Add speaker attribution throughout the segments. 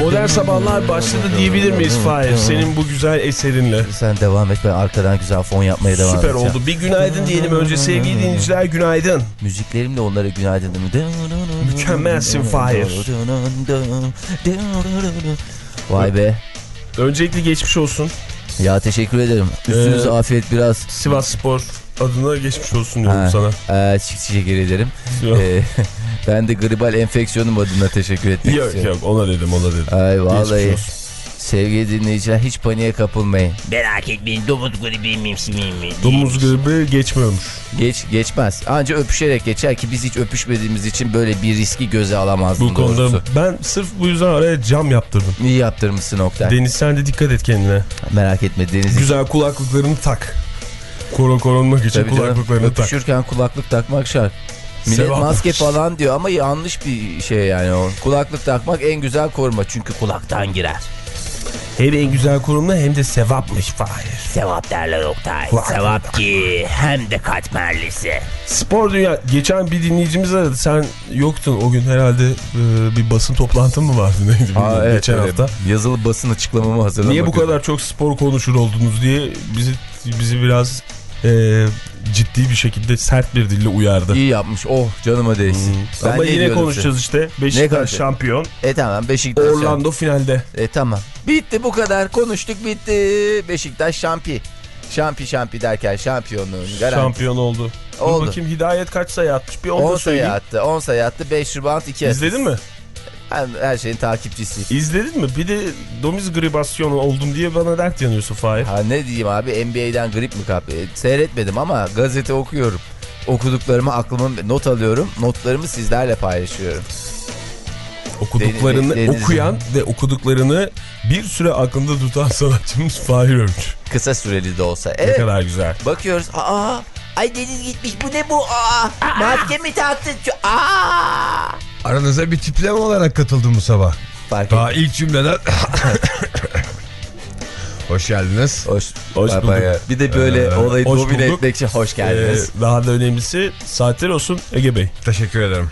Speaker 1: Modern sabahlar başladı diyebilir miyiz Fahir? Senin bu güzel eserinle.
Speaker 2: Sen devam et ben arkadan güzel fon yapmaya devam
Speaker 1: Süper
Speaker 2: edeceğim.
Speaker 1: oldu. Bir günaydın diyelim önce sevgili dinleyiciler günaydın.
Speaker 2: Müziklerimle onlara günaydın.
Speaker 1: Mükemmelsin Fahir.
Speaker 2: Vay be.
Speaker 1: Öncelikle geçmiş olsun.
Speaker 2: Ya teşekkür ederim. Üstünüze
Speaker 1: Ee,
Speaker 2: afiyet biraz.
Speaker 1: Sivas Spor adına geçmiş olsun diyorum
Speaker 2: Ha,
Speaker 1: sana.
Speaker 2: e, teşekkür ederim. Ee, ben de gribal enfeksiyonum adına teşekkür etmek
Speaker 1: Yok
Speaker 2: istiyorum.
Speaker 1: yok ona dedim ona dedim.
Speaker 2: Ay vallahi. Sevgili dinleyiciler hiç paniğe kapılmayın.
Speaker 3: Merak etmeyin domuz gribi miyim mi?
Speaker 1: Domuz gribi geçmiyormuş.
Speaker 2: Geç geçmez. Anca öpüşerek geçer ki biz hiç öpüşmediğimiz için böyle bir riski göze alamazdım
Speaker 1: Bu konuda
Speaker 2: doğrusu.
Speaker 1: ben sırf bu yüzden araya cam yaptırdım.
Speaker 2: İyi yaptırmışsın Oktay.
Speaker 1: Deniz sen de dikkat et kendine.
Speaker 2: Merak etme Deniz.
Speaker 1: Güzel kulaklıklarını tak. Koro korunmak için
Speaker 2: Tabii canım,
Speaker 1: kulaklıklarını tak.
Speaker 2: öpüşürken kulaklık takmak şart. Millet maske falan diyor ama yanlış bir şey yani o. Kulaklık takmak en güzel koruma çünkü kulaktan girer.
Speaker 1: Hem en güzel korunma hem de sevapmış Fahir.
Speaker 3: Sevap derler Oktay.
Speaker 1: Vay.
Speaker 3: Sevap ki hem de katmerlisi.
Speaker 1: Spor dünya geçen bir dinleyicimiz aradı. Sen yoktun o gün herhalde e, bir basın toplantın mı vardı neydi bilmiyorum, geçen
Speaker 2: öyle.
Speaker 1: hafta.
Speaker 2: Yazılı basın açıklamamı hazırlamak
Speaker 1: Niye bu
Speaker 2: üzere.
Speaker 1: kadar çok spor konuşur oldunuz diye bizi bizi biraz e, ciddi bir şekilde sert bir dille uyardı.
Speaker 2: İyi yapmış. Oh canıma değsin. Ben
Speaker 1: Ama
Speaker 2: ne
Speaker 1: yine konuşacağız işte.
Speaker 2: Ne
Speaker 1: Beşiktaş şampiyon.
Speaker 2: size? E tamam Beşiktaş.
Speaker 1: Orlando finalde.
Speaker 2: E tamam. Bitti bu kadar. Konuştuk bitti. Beşiktaş şampi. Şampi şampi derken şampiyonluğun garanti.
Speaker 1: Şampiyon oldu. Dur
Speaker 2: Oldu.
Speaker 1: bakayım Hidayet kaç sayı atmış bir onu
Speaker 2: 10
Speaker 1: da
Speaker 2: sayı attı. 10 sayı attı. 5 rebound 2 asist.
Speaker 1: İzledin mi?
Speaker 2: Ben her şeyin takipçisiyim.
Speaker 1: İzledin mi? Bir de domiz gribasyonu oldum diye bana dert yanıyorsun Fahir.
Speaker 2: Ha ne diyeyim abi NBA'den grip mi kaptı? E, Seyretmedim ama gazete okuyorum. Okuduklarımı aklımı not alıyorum. Notlarımı sizlerle paylaşıyorum.
Speaker 1: Okuduklarını
Speaker 2: Deniz-
Speaker 1: okuyan ve okuduklarını bir süre aklında tutan sanatçımız Fahir Ömür.
Speaker 2: Kısa süreli de olsa.
Speaker 1: Ne
Speaker 2: Evet.
Speaker 1: kadar güzel.
Speaker 2: Bakıyoruz. Aa, ay Deniz gitmiş. Bu ne bu? Aa, maske mi taktın? Aa.
Speaker 4: Aranıza bir tipleme olarak katıldım bu sabah.
Speaker 2: Fark
Speaker 4: Daha ilk cümleden... Hoş geldiniz.
Speaker 2: Hoş,
Speaker 1: Hoş bulduk.
Speaker 2: Bir de böyle
Speaker 4: Ee,
Speaker 2: olayı domine
Speaker 1: bulduk.
Speaker 2: etmek için hoş geldiniz.
Speaker 1: Ee, daha da önemlisi saatler olsun Ege Bey.
Speaker 4: Teşekkür ederim.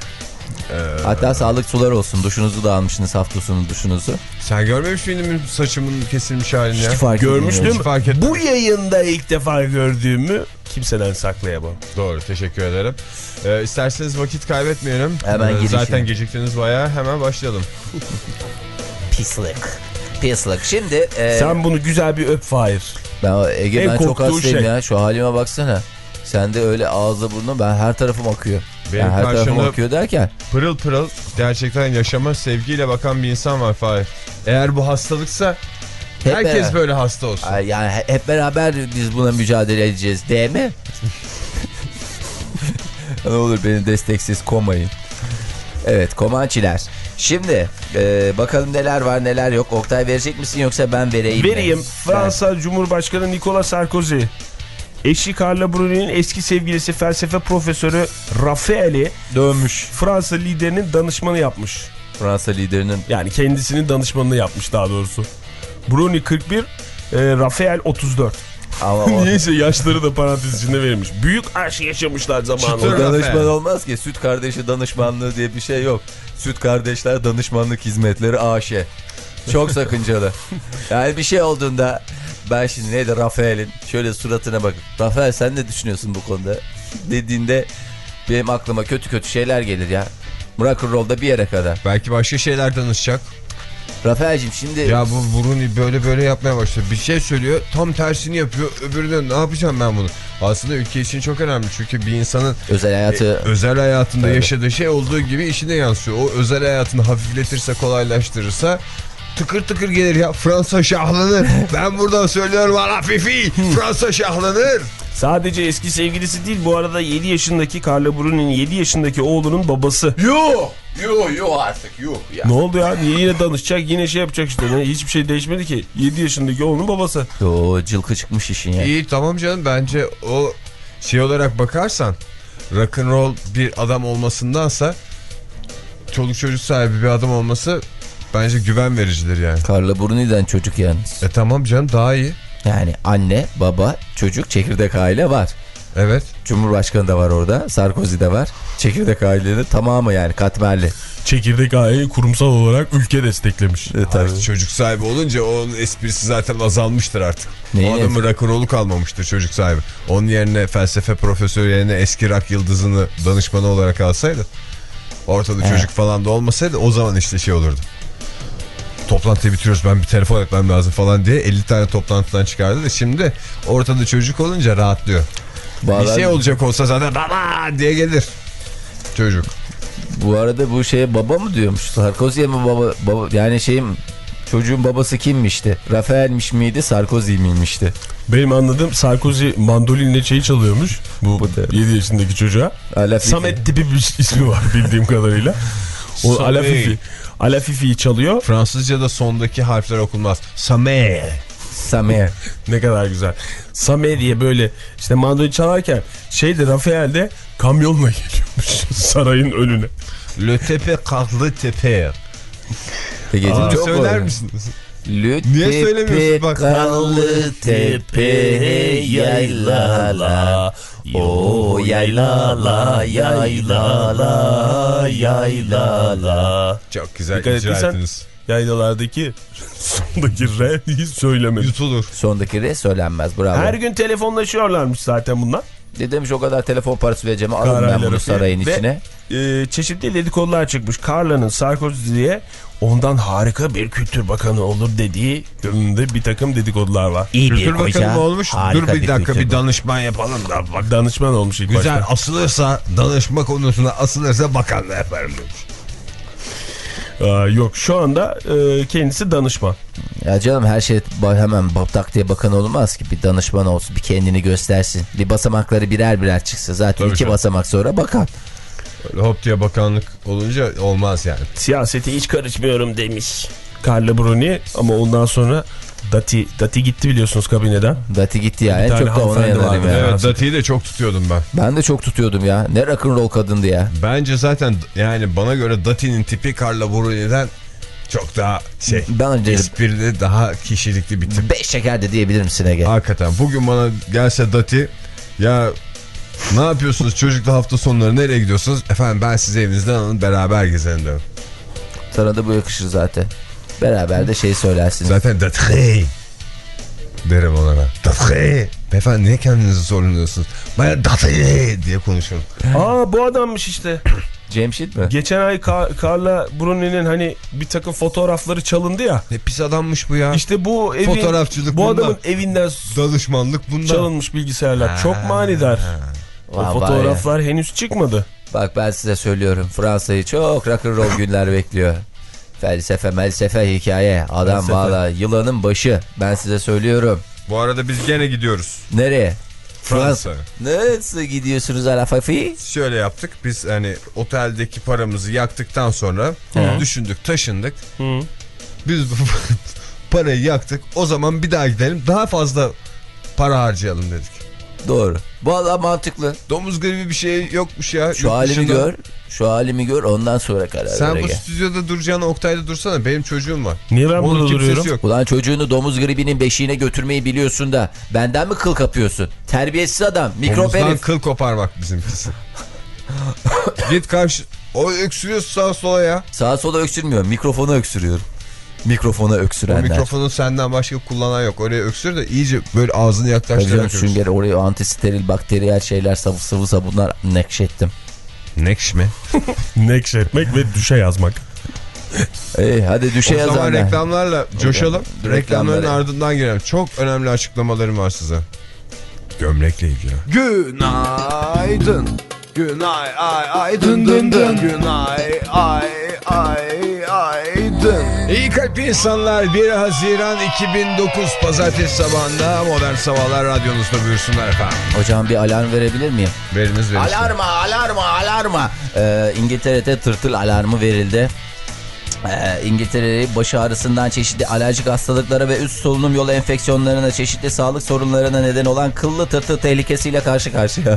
Speaker 2: Hatta sağlık sular olsun. Duşunuzu da almışsınız hafta sonu duşunuzu.
Speaker 4: Sen görmemiş miydin saçımın kesilmiş halini?
Speaker 2: Hiç fark
Speaker 1: Görmüştüm.
Speaker 4: Hiç fark etmedim.
Speaker 1: Bu yayında ilk defa gördüğümü kimseden saklayamam.
Speaker 4: Doğru teşekkür ederim. Ee, isterseniz vakit kaybetmeyelim.
Speaker 2: Hemen
Speaker 4: Ee. Zaten geciktiniz bayağı hemen başlayalım.
Speaker 2: Pislik. Pislik. Şimdi e,
Speaker 1: Sen bunu güzel bir öp Fahir.
Speaker 2: ben Ege
Speaker 1: En
Speaker 2: ben çok hastayım
Speaker 1: şey.
Speaker 2: ya. Şu halime baksana. Sen de öyle ağızda burnun ben her tarafım akıyor.
Speaker 4: Benim
Speaker 2: ben her tarafım
Speaker 4: karşımda
Speaker 2: akıyor derken
Speaker 4: pırıl pırıl gerçekten yaşama sevgiyle bakan bir insan var Fahir. Eğer bu hastalıksa
Speaker 2: hep
Speaker 4: herkes
Speaker 2: beraber-
Speaker 4: böyle hasta olsun.
Speaker 2: Yani he- hep beraber biz buna mücadele edeceğiz değil mi? ne olur beni desteksiz komayın. Evet Komançiler. Şimdi e, bakalım neler var neler yok. Oktay verecek misin yoksa ben vereyim mi?
Speaker 1: Vereyim. Fransa Cumhurbaşkanı Nicolas Sarkozy. Eşi Carla Bruni'nin eski sevgilisi felsefe profesörü Raffael'i
Speaker 2: Dönmüş.
Speaker 1: Fransa liderinin danışmanı yapmış.
Speaker 2: Fransa liderinin
Speaker 1: Yani kendisinin danışmanını yapmış daha doğrusu. Bruni 41, e, Rafael 34.
Speaker 2: ama o,
Speaker 1: Neyse yaşları da parantez içinde verilmiş. Büyük aşk yaşamışlar
Speaker 2: o
Speaker 1: zamanında.
Speaker 2: danışman olmaz ki. Süt kardeşi danışmanlığı diye bir şey yok. Süt kardeşler danışmanlık hizmetleri AŞ. Çok sakıncalı. Yani bir şey olduğunda ben şimdi neydi Rafael'in şöyle suratına bak. Rafael sen ne düşünüyorsun bu konuda? Dediğinde benim aklıma kötü kötü şeyler gelir ya. Rock'n'roll'da bir yere kadar.
Speaker 4: Belki başka şeyler danışacak.
Speaker 2: Rafael'cim şimdi
Speaker 4: Ya bu Bruni böyle böyle yapmaya başladı. Bir şey söylüyor tam tersini yapıyor. Öbürüne ne yapacağım ben bunu? Aslında ülke için çok önemli. Çünkü bir insanın
Speaker 2: özel hayatı
Speaker 4: e, özel hayatında
Speaker 2: Tabii.
Speaker 4: yaşadığı şey olduğu gibi işine yansıyor. O özel hayatını hafifletirse kolaylaştırırsa tıkır tıkır gelir ya. Fransa şahlanır. ben buradan söylüyorum ala fifi. Fransa şahlanır.
Speaker 1: Sadece eski sevgilisi değil bu arada 7 yaşındaki Carla Bruni'nin 7 yaşındaki oğlunun babası.
Speaker 2: Yuh! Yuh yuh artık yuh ya.
Speaker 1: Ne oldu ya? Niye yine danışacak yine şey yapacak işte. Ne? Hiçbir şey değişmedi ki. 7 yaşındaki oğlunun babası.
Speaker 2: Yo cılkı çıkmış işin ya.
Speaker 4: İyi tamam canım bence o şey olarak bakarsan rock'n'roll bir adam olmasındansa çoluk çocuk sahibi bir adam olması bence güven vericidir yani.
Speaker 2: Carla Bruni'den çocuk yalnız.
Speaker 4: E tamam canım daha iyi.
Speaker 2: Yani anne, baba, çocuk, çekirdek aile var.
Speaker 4: Evet.
Speaker 2: Cumhurbaşkanı da var orada. Sarkozy de var. Çekirdek ailenin tamamı yani katmerli.
Speaker 1: Çekirdek aileyi kurumsal olarak ülke desteklemiş.
Speaker 2: E, tabii.
Speaker 4: Çocuk sahibi olunca onun esprisi zaten azalmıştır artık.
Speaker 2: Neyin
Speaker 4: o adamın rock'n'roll'u kalmamıştır çocuk sahibi. Onun yerine felsefe profesörü yerine eski rock yıldızını danışmanı olarak alsaydı ortada
Speaker 2: Evet.
Speaker 4: çocuk falan da olmasaydı o zaman işte şey olurdu. Toplantıyı bitiriyoruz ben bir telefon etmem lazım falan diye 50 tane toplantıdan çıkardı da şimdi ortada çocuk olunca rahatlıyor. Bir
Speaker 2: Vallahi-
Speaker 4: şey olacak olsa zaten baba diye gelir çocuk.
Speaker 2: Bu arada bu şeye baba mı diyormuş? Sarkozy'ye mi baba, baba yani şeyim çocuğun babası kimmişti? Rafael'miş miydi Sarkozy miymişti?
Speaker 1: Benim anladığım Sarkozy mandolinle şeyi çalıyormuş. Bu,
Speaker 2: Bu da-
Speaker 1: 7 yaşındaki çocuğa.
Speaker 2: Ala Fifi.
Speaker 1: Samet tipi bir ismi var bildiğim kadarıyla. O. Alafifi. Alafifi'yi çalıyor.
Speaker 4: Fransızca'da sondaki harfler okunmaz. Samer.
Speaker 2: Samer.
Speaker 1: Ne kadar güzel. Same diye böyle işte mandolin çalarken şeyde Rafael de kamyonla geliyormuş sarayın önüne.
Speaker 4: Le tepe karlı tepe.
Speaker 2: Peki,
Speaker 4: Aa,
Speaker 2: çok
Speaker 4: söyler misiniz?
Speaker 2: Niye
Speaker 4: Niye söylemiyorsun bak?
Speaker 2: Kallı tepe yaylala O yaylala yaylala yaylala
Speaker 4: Çok güzel
Speaker 1: Dikkat
Speaker 4: icra ettiniz.
Speaker 1: Yaylalardaki sondaki R'yi söylemedi.
Speaker 4: Yutulur.
Speaker 2: Sondaki re söylenmez bravo.
Speaker 1: Her gün telefonlaşıyorlarmış zaten bunlar.
Speaker 2: Ne demiş o kadar telefon parası vereceğim alın ben bunu sarayın
Speaker 1: Ve-
Speaker 2: içine.
Speaker 1: Ee, çeşitli dedikodular çıkmış. Carla'nın Sarkozy'ye ondan harika bir kültür bakanı olur dediği yönünde bir takım dedikodular var.
Speaker 5: İyi bir
Speaker 4: Kültür
Speaker 5: koca.
Speaker 4: bakanı mı olmuş? Dur bir dakika
Speaker 5: kültür
Speaker 4: bir
Speaker 5: bu.
Speaker 4: danışman yapalım da. Bak.
Speaker 1: Danışman olmuş ilk
Speaker 4: Güzel
Speaker 1: başta.
Speaker 4: asılırsa danışma konusunda asılırsa bakanlığı yaparım demiş.
Speaker 1: Aa, yok şu anda e, kendisi danışman.
Speaker 2: Ya canım her şey hemen tak diye bakan olmaz ki. Bir danışman olsun bir kendini göstersin. Bir basamakları birer birer çıksa zaten
Speaker 4: Tabii
Speaker 2: iki
Speaker 4: canım.
Speaker 2: basamak sonra bakan.
Speaker 4: Öyle hop diye bakanlık olunca olmaz yani.
Speaker 1: Siyasete hiç karışmıyorum demiş. Carla Bruni ama ondan sonra Dati, Dati gitti biliyorsunuz kabineden.
Speaker 2: Dati gitti ya.
Speaker 1: Bir
Speaker 2: En
Speaker 1: tane
Speaker 2: çok da ona
Speaker 1: hanımefendi
Speaker 2: yanarım
Speaker 1: vardı.
Speaker 2: ya.
Speaker 4: Evet Dati'yi de çok tutuyordum ben.
Speaker 2: Ben de çok tutuyordum ya. Ne rock'n'roll kadındı ya.
Speaker 4: Bence zaten yani bana göre Dati'nin tipi Carla Bruni'den çok daha şey
Speaker 2: Bence
Speaker 4: esprili daha kişilikli bir tip.
Speaker 2: beş şeker de diyebilir misin Ege?
Speaker 4: Hakikaten bugün bana gelse Dati ya ne yapıyorsunuz çocukla hafta sonları nereye gidiyorsunuz? Efendim ben sizi evinizden alın beraber gezelim diyorum.
Speaker 2: Sana da bu yakışır zaten. Beraber de şey söylersiniz.
Speaker 4: Zaten Dati derim ona ben. Dati. Beyefendi niye kendinizi sorumluyorsunuz? Ben Dati diye konuşurum.
Speaker 1: Aa bu adammış işte.
Speaker 2: Cemşit mi?
Speaker 1: Geçen ay Ka- Carla Bruni'nin hani bir takım fotoğrafları çalındı ya.
Speaker 4: Ne pis adammış bu ya.
Speaker 1: İşte bu evin,
Speaker 4: Fotoğrafçılık
Speaker 1: bu
Speaker 4: bundan.
Speaker 1: adamın evinden
Speaker 4: Danışmanlık bundan.
Speaker 1: çalınmış bilgisayarlar. Çok manidar. O
Speaker 2: Vay
Speaker 1: fotoğraflar henüz çıkmadı.
Speaker 2: Bak ben size söylüyorum. Fransa'yı çok rock'n'roll günler bekliyor. Felsefe, melsefe, hikaye. Adam
Speaker 1: Felsefe.
Speaker 2: valla yılanın başı. Ben size söylüyorum.
Speaker 4: Bu arada biz gene gidiyoruz.
Speaker 2: Nereye?
Speaker 4: Fransa.
Speaker 2: Nasıl gidiyorsunuz Alafafi?
Speaker 4: Şöyle yaptık. Biz hani oteldeki paramızı yaktıktan sonra düşündük, taşındık.
Speaker 1: Hı.
Speaker 4: Biz bu parayı yaktık. O zaman bir daha gidelim. Daha fazla para harcayalım dedik.
Speaker 2: Doğru. Adam mantıklı.
Speaker 4: Domuz gribi bir şey yokmuş ya.
Speaker 2: Şu halimi
Speaker 4: dışında.
Speaker 2: gör. Şu halimi gör ondan sonra karar
Speaker 4: Sen
Speaker 2: ver
Speaker 4: bu
Speaker 2: Ege.
Speaker 4: stüdyoda duracağına Oktay'da dursana. Benim çocuğum var.
Speaker 1: Niye ben
Speaker 4: Onun
Speaker 1: burada duruyorum?
Speaker 4: yok.
Speaker 2: Ulan çocuğunu domuz gribinin beşiğine götürmeyi biliyorsun da benden mi kıl kapıyorsun? Terbiyesiz adam. Mikrop
Speaker 4: Domuzdan
Speaker 2: herif.
Speaker 4: kıl koparmak bizimkisi. Git karşı. O öksürüyorsun sağa sola ya.
Speaker 2: Sağa sola öksürmüyorum. Mikrofona öksürüyorum. Mikrofona
Speaker 4: O
Speaker 2: öksürenler.
Speaker 4: mikrofonu senden başka kullanan yok. Oraya öksür de iyice böyle ağzını yaklaştırarak öksür.
Speaker 2: sünger oraya antisteril bakteriyel şeyler sıvı sıvı sabunlar nekşettim.
Speaker 4: Nekş mi?
Speaker 1: Nekşetmek ve düşe yazmak.
Speaker 2: Ey hadi düşe
Speaker 4: o zaman
Speaker 2: yazanlar.
Speaker 4: reklamlarla coşalım. Reklamların
Speaker 2: reklamları.
Speaker 4: ardından girelim. Çok önemli açıklamalarım var size. Gömlekle ilgili.
Speaker 6: Günaydın. Günay ay ay dın dın dın. Günay ay ay ay
Speaker 4: günaydın. İyi kalpli insanlar 1 Haziran 2009 Pazartesi sabahında Modern Sabahlar radyonuzda buyursunlar efendim.
Speaker 2: Hocam bir alarm verebilir miyim?
Speaker 4: Veriniz veriniz.
Speaker 2: Alarma, alarma, alarma. Ee, İngiltere'de tırtıl alarmı verildi. Ee, İngiltere'yi baş ağrısından çeşitli alerjik hastalıklara ve üst solunum yolu enfeksiyonlarına çeşitli sağlık sorunlarına neden olan kıllı tırtıl tehlikesiyle karşı karşıya.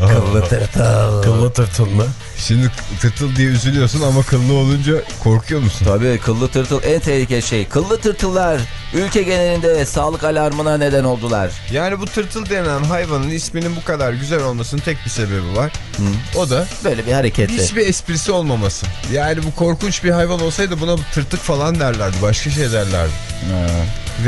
Speaker 2: kıllı tırtıl.
Speaker 1: Kıllı tırtıl mı?
Speaker 4: Şimdi tırtıl diye üzülüyorsun ama kıllı olunca korkuyor musun?
Speaker 2: Tabii kıllı tırtıl en tehlikeli şey. Kıllı tırtıllar ülke genelinde sağlık alarmına neden oldular.
Speaker 4: Yani bu tırtıl denen hayvanın isminin bu kadar güzel olmasının tek bir sebebi var. O da
Speaker 2: Böyle bir hareketle.
Speaker 4: hiçbir esprisi olmaması. Yani bu korkunç bir hayvan olsaydı buna tırtık falan derlerdi. Başka şey derlerdi.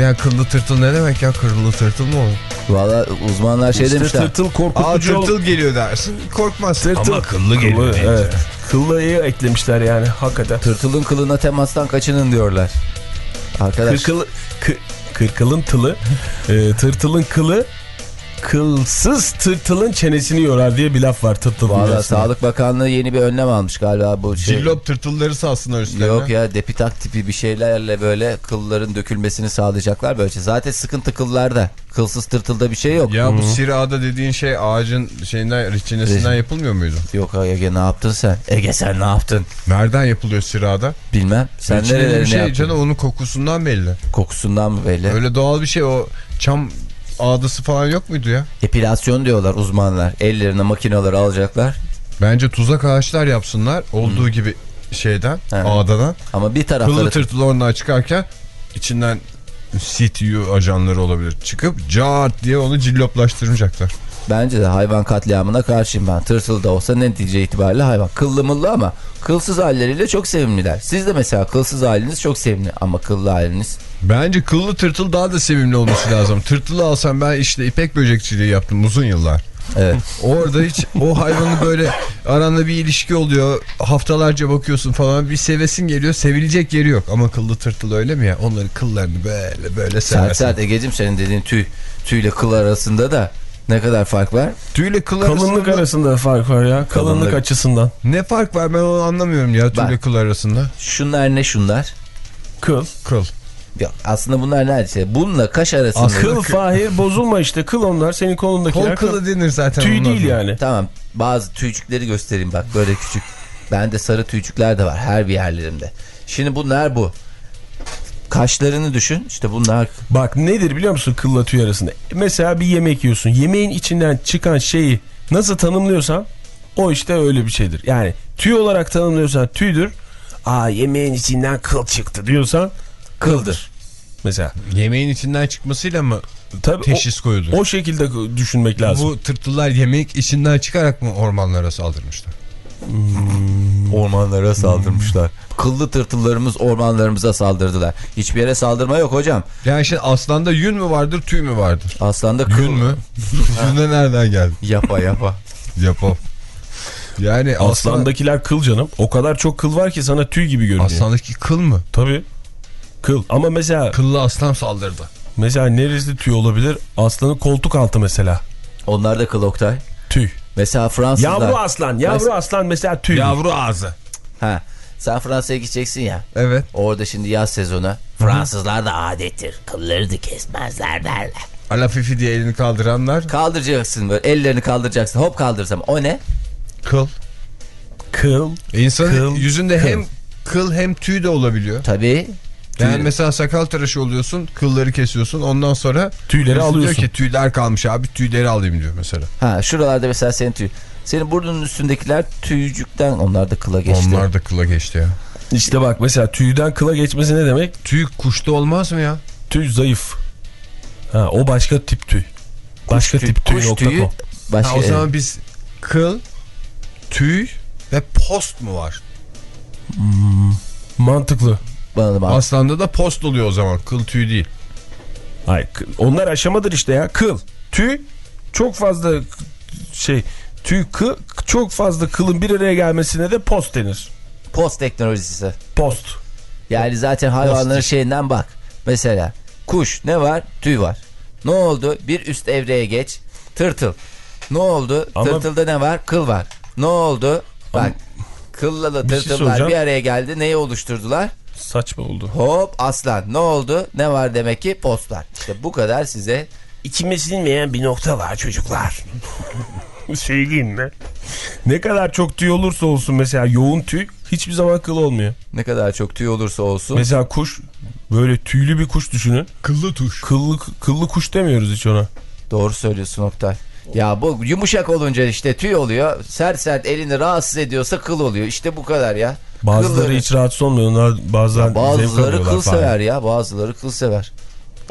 Speaker 4: Yani kıllı tırtıl ne demek ya? Kıllı tırtıl mı olur?
Speaker 2: Valla uzmanlar şey
Speaker 1: İşte
Speaker 2: demişler.
Speaker 1: tırtıl
Speaker 4: Aa
Speaker 1: korkutucu ol-
Speaker 4: tırtıl geliyor dersin korkmazsın.
Speaker 1: Tırtıl.
Speaker 4: Ama kıllı geliyor. deyince.
Speaker 1: Evet. Kıllıyı eklemişler yani hakikaten.
Speaker 2: Tırtılın kılına temastan kaçının diyorlar. Arkadaş.
Speaker 1: Kırkıl, kı- kırkılın tılı, e, tırtılın kılı, kılsız tırtılın çenesini yorar diye bir laf var tırtılın.
Speaker 2: Valla. Sağlık Bakanlığı yeni bir önlem almış galiba bu şey.
Speaker 4: Cillop tırtılları salsınlar üstlerine.
Speaker 2: Yok ya depitak tipi bir şeylerle böyle kılların dökülmesini sağlayacaklar böylece. Zaten sıkıntı kıllarda. Kılsız tırtılda bir şey yok.
Speaker 4: Ya bu sirada dediğin şey ağacın şeyinden, reçinesinden
Speaker 2: Reçin-
Speaker 4: yapılmıyor muydu?
Speaker 2: Yok Ege ne yaptın sen? Ege sen ne yaptın?
Speaker 4: Nereden yapılıyor sirada?
Speaker 2: Bilmem. Sen
Speaker 4: Reçinenin
Speaker 2: nerelerine
Speaker 4: bir şey
Speaker 2: yaptın?
Speaker 4: canım onun kokusundan belli.
Speaker 2: Kokusundan mı belli?
Speaker 4: Öyle doğal bir şey o çam ağdası falan yok muydu ya?
Speaker 2: Epilasyon diyorlar uzmanlar. Ellerine makineleri alacaklar.
Speaker 4: Bence tuzak ağaçlar yapsınlar olduğu gibi şeyden
Speaker 2: He.
Speaker 4: ağdadan.
Speaker 2: Ama bir tarafları
Speaker 4: tırtıl oradan çıkarken içinden CTU ajanları olabilir. Çıkıp cart diye onu cilloplaştıracaklar.
Speaker 2: Bence de hayvan katliamına karşıyım ben. Tırtıl da olsa netice itibariyle hayvan. Kıllı mıllı ama kılsız halleriyle çok sevimliler. Siz de mesela kılsız haliniz çok sevimli ama kıllı haliniz.
Speaker 4: Bence kıllı tırtıl daha da sevimli olması lazım. Tırtılı alsam ben işte ipek böcekçiliği yaptım uzun yıllar.
Speaker 2: Evet.
Speaker 4: Orada hiç o hayvanı böyle aranda bir ilişki oluyor. Haftalarca bakıyorsun falan bir sevesin geliyor. Sevilecek yeri yok. Ama kıllı tırtıl öyle mi ya? Onların kıllarını böyle böyle
Speaker 2: Sert
Speaker 4: seversin.
Speaker 2: sert Ege'cim senin dediğin tüy, tüyle kıl arasında da ne kadar fark var?
Speaker 4: Tüyle kıl
Speaker 1: Kalınlık
Speaker 4: arasında
Speaker 1: arasında fark var ya. Kalınlık
Speaker 2: Kalınlık.
Speaker 1: açısından.
Speaker 4: ne fark var ben onu anlamıyorum ya tüyle
Speaker 2: Bak.
Speaker 4: kıl arasında.
Speaker 2: Şunlar ne şunlar?
Speaker 1: Kıl.
Speaker 4: Kıl.
Speaker 2: Ya aslında bunlar neredeyse bununla kaş arasında.
Speaker 4: Aslında-
Speaker 1: Kıl Fahir bozulma işte. Kıl onlar. Senin
Speaker 4: Kol
Speaker 1: kolundakiler. Kıl.
Speaker 4: kılı denir zaten.
Speaker 1: Tüy değil
Speaker 4: da.
Speaker 1: yani.
Speaker 2: Tamam bazı tüycükleri göstereyim bak böyle küçük. Bende sarı tüycükler de var her bir yerlerimde. Şimdi bunlar bu. Kaşlarını düşün işte bunlar
Speaker 1: Bak nedir biliyor musun kılla tüy arasında? Mesela bir yemek yiyorsun. Yemeğin içinden çıkan şeyi nasıl tanımlıyorsan o işte öyle bir şeydir. Yani tüy olarak tanımlıyorsan tüydür. Aa yemeğin içinden kıl çıktı diyorsan kıldır. Mesela.
Speaker 4: Yemeğin içinden çıkmasıyla mı
Speaker 1: Tabii
Speaker 4: teşhis koyulur?
Speaker 1: o, o şekilde düşünmek lazım.
Speaker 4: Bu tırtıllar yemek içinden çıkarak mı ormanlara saldırmışlar?
Speaker 2: ormanlara saldırmışlar. Kıllı tırtıllarımız ormanlarımıza saldırdılar. Hiçbir yere saldırma yok hocam.
Speaker 4: Yani şimdi aslanda yün mü vardır tüy mü vardır?
Speaker 2: Aslanda kıl...
Speaker 4: Yün mü? Yün de nereden geldi?
Speaker 2: Yapa yapa.
Speaker 4: Yapalım. Yani aslan,
Speaker 1: Aslandakiler kıl canım. O kadar çok kıl var ki sana tüy gibi görünüyor.
Speaker 4: aslandaki kıl mı?
Speaker 1: Tabii. Kıl. Ama mesela
Speaker 4: Kıllı aslan saldırdı.
Speaker 1: mesela neresi tüy olabilir? Aslanın koltuk altı mesela.
Speaker 2: Onlar da kıl Oktay.
Speaker 1: Tüy.
Speaker 2: Mesela Fransızlar.
Speaker 1: Yavru aslan. Yavru aslan mesela tüy.
Speaker 4: Yavru ağzı.
Speaker 2: Ha. Sen Fransa'ya gideceksin ya.
Speaker 4: Evet.
Speaker 2: Orada şimdi yaz sezonu.
Speaker 7: Fransızlar da adettir. Kılları da kesmezler derler.
Speaker 4: Alafifi diye elini kaldıranlar
Speaker 2: Kaldıracaksın böyle ellerini kaldıracaksın. Hop kaldırsam. O ne?
Speaker 4: kıl.
Speaker 1: Kıl.
Speaker 4: İnsanın
Speaker 1: Kıl,
Speaker 4: yüzünde
Speaker 1: kıl.
Speaker 4: hem kıl hem tüy de olabiliyor.
Speaker 2: Tabii.
Speaker 4: Yani
Speaker 2: Tüy-
Speaker 4: mesela sakal tıraşı oluyorsun, kılları kesiyorsun. Ondan sonra
Speaker 1: Tüyleri alıyorsun.
Speaker 4: Diyor ki tüyler kalmış abi tüyleri alayım diyor mesela.
Speaker 2: Ha şuralarda mesela senin tüy. Senin burnunun üstündekiler tüycükten onlar da kıla geçti.
Speaker 4: Onlar da kıla geçti ya.
Speaker 1: İşte bak mesela tüyden kıla geçmesi ne demek?
Speaker 4: Tüy kuşta olmaz mı ya?
Speaker 1: Tüy zayıf. Ha, o başka tip tüy. Başka
Speaker 2: tüy-
Speaker 1: tip tüy.
Speaker 2: kuş tüyü
Speaker 1: com.
Speaker 2: başka.
Speaker 4: Ha, o zaman biz kıl, tüy ve post mu var?
Speaker 1: Mantıklı.
Speaker 2: Bana da bak.
Speaker 4: Aslanda da post oluyor o zaman. Kıl tüy değil.
Speaker 1: Hayır, onlar aşamadır işte ya. Kıl, tüy çok fazla şey tüy kı çok fazla kılın bir araya gelmesine de post denir.
Speaker 2: Post teknolojisi.
Speaker 1: Post.
Speaker 2: Yani zaten hayvanların şeyinden bak. Mesela kuş ne var? Tüy var. Ne oldu? Bir üst evreye geç. Tırtıl. Ne oldu?
Speaker 1: Ama-
Speaker 2: Tırtılda ne var? Kıl var. Ne oldu? Bak. Kıllalı
Speaker 1: Bir şey
Speaker 2: tırtıllar
Speaker 1: soracağım.
Speaker 2: bir araya geldi. Neyi oluşturdular?
Speaker 1: Saçma oldu.
Speaker 2: Hop aslan. Ne oldu? Ne var demek ki? Postlar. İşte bu kadar size.
Speaker 1: İçime sinmeyen bir nokta var çocuklar. Söyleyeyim mi? Ne kadar çok tüy olursa olsun mesela yoğun tüy hiçbir zaman kıl olmuyor.
Speaker 2: Ne kadar çok tüy olursa olsun.
Speaker 1: Mesela kuş böyle tüylü bir kuş düşünün.
Speaker 6: Kıllı tuş.
Speaker 1: Kıllı, kıllı kuş demiyoruz hiç ona.
Speaker 2: Doğru söylüyorsun Oktay. Ya bu yumuşak olunca işte tüy oluyor. Sert sert elini rahatsız ediyorsa kıl oluyor. İşte bu kadar ya.
Speaker 1: Bazıları
Speaker 2: Kılları-
Speaker 1: hiç rahatsız olmuyor. Onlar bazen
Speaker 2: Bazıları kıl
Speaker 1: falan.
Speaker 2: sever ya. Bazıları kıl sever.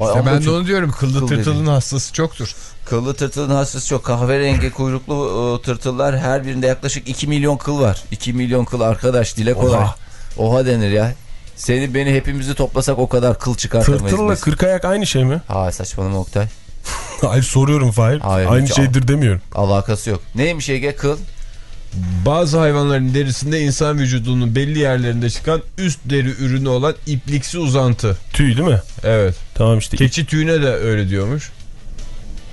Speaker 2: Ay,
Speaker 6: İşte ben de onu diyorum kıllı
Speaker 2: Kıl
Speaker 6: tırtılın
Speaker 2: dediğin.
Speaker 6: hastası çoktur.
Speaker 2: Kıllı tırtılın hastası çok. Kahverengi kuyruklu e, tırtıllar her birinde yaklaşık 2 milyon kıl var. 2 milyon kıl arkadaş dile kolay.
Speaker 1: Oha.
Speaker 2: Oha denir ya. Seni beni hepimizi toplasak o kadar kıl çıkartamayız
Speaker 1: Tırtılla kırk ayak aynı şey mi?
Speaker 2: Ha saçmalama Oktay.
Speaker 1: Hayır soruyorum Fahir.
Speaker 2: Hayır,
Speaker 1: aynı şeydir demiyorum.
Speaker 2: Alakası yok. Neymiş Ege kıl?
Speaker 4: Bazı hayvanların derisinde insan vücudunun belli yerlerinde çıkan üst deri ürünü olan ipliksi uzantı.
Speaker 1: Tüy değil mi?
Speaker 4: Evet.
Speaker 1: Tamam işte.
Speaker 4: Keçi tüyüne de öyle diyormuş.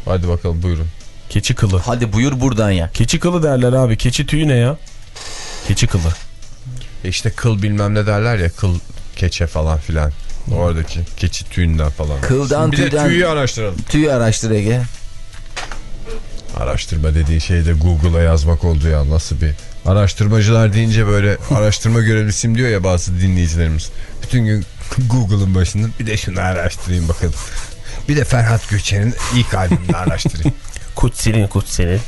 Speaker 4: Hadi bakalım buyurun.
Speaker 1: Keçi kılı.
Speaker 2: Hadi buyur buradan ya.
Speaker 1: Keçi kılı derler abi. Keçi tüyü ne ya? Keçi kılı.
Speaker 4: E işte kıl bilmem ne derler ya kıl keçe falan filan. Oradaki keçi tüyünden falan.
Speaker 2: Kıldan
Speaker 4: bir de
Speaker 2: tüyden
Speaker 4: tüyü araştıralım.
Speaker 2: tüyü araştır Ege.
Speaker 4: Araştırma dediği şey de Google'a yazmak oldu ya nasıl bir. Araştırmacılar deyince böyle araştırma görevlisiyim diyor ya bazı dinleyicilerimiz. Bütün gün Google'ın başında bir de şunu araştırayım bakın. Bir de Ferhat Göçer'in ilk albümünü araştırayım.
Speaker 1: Kutsinin kutsinin.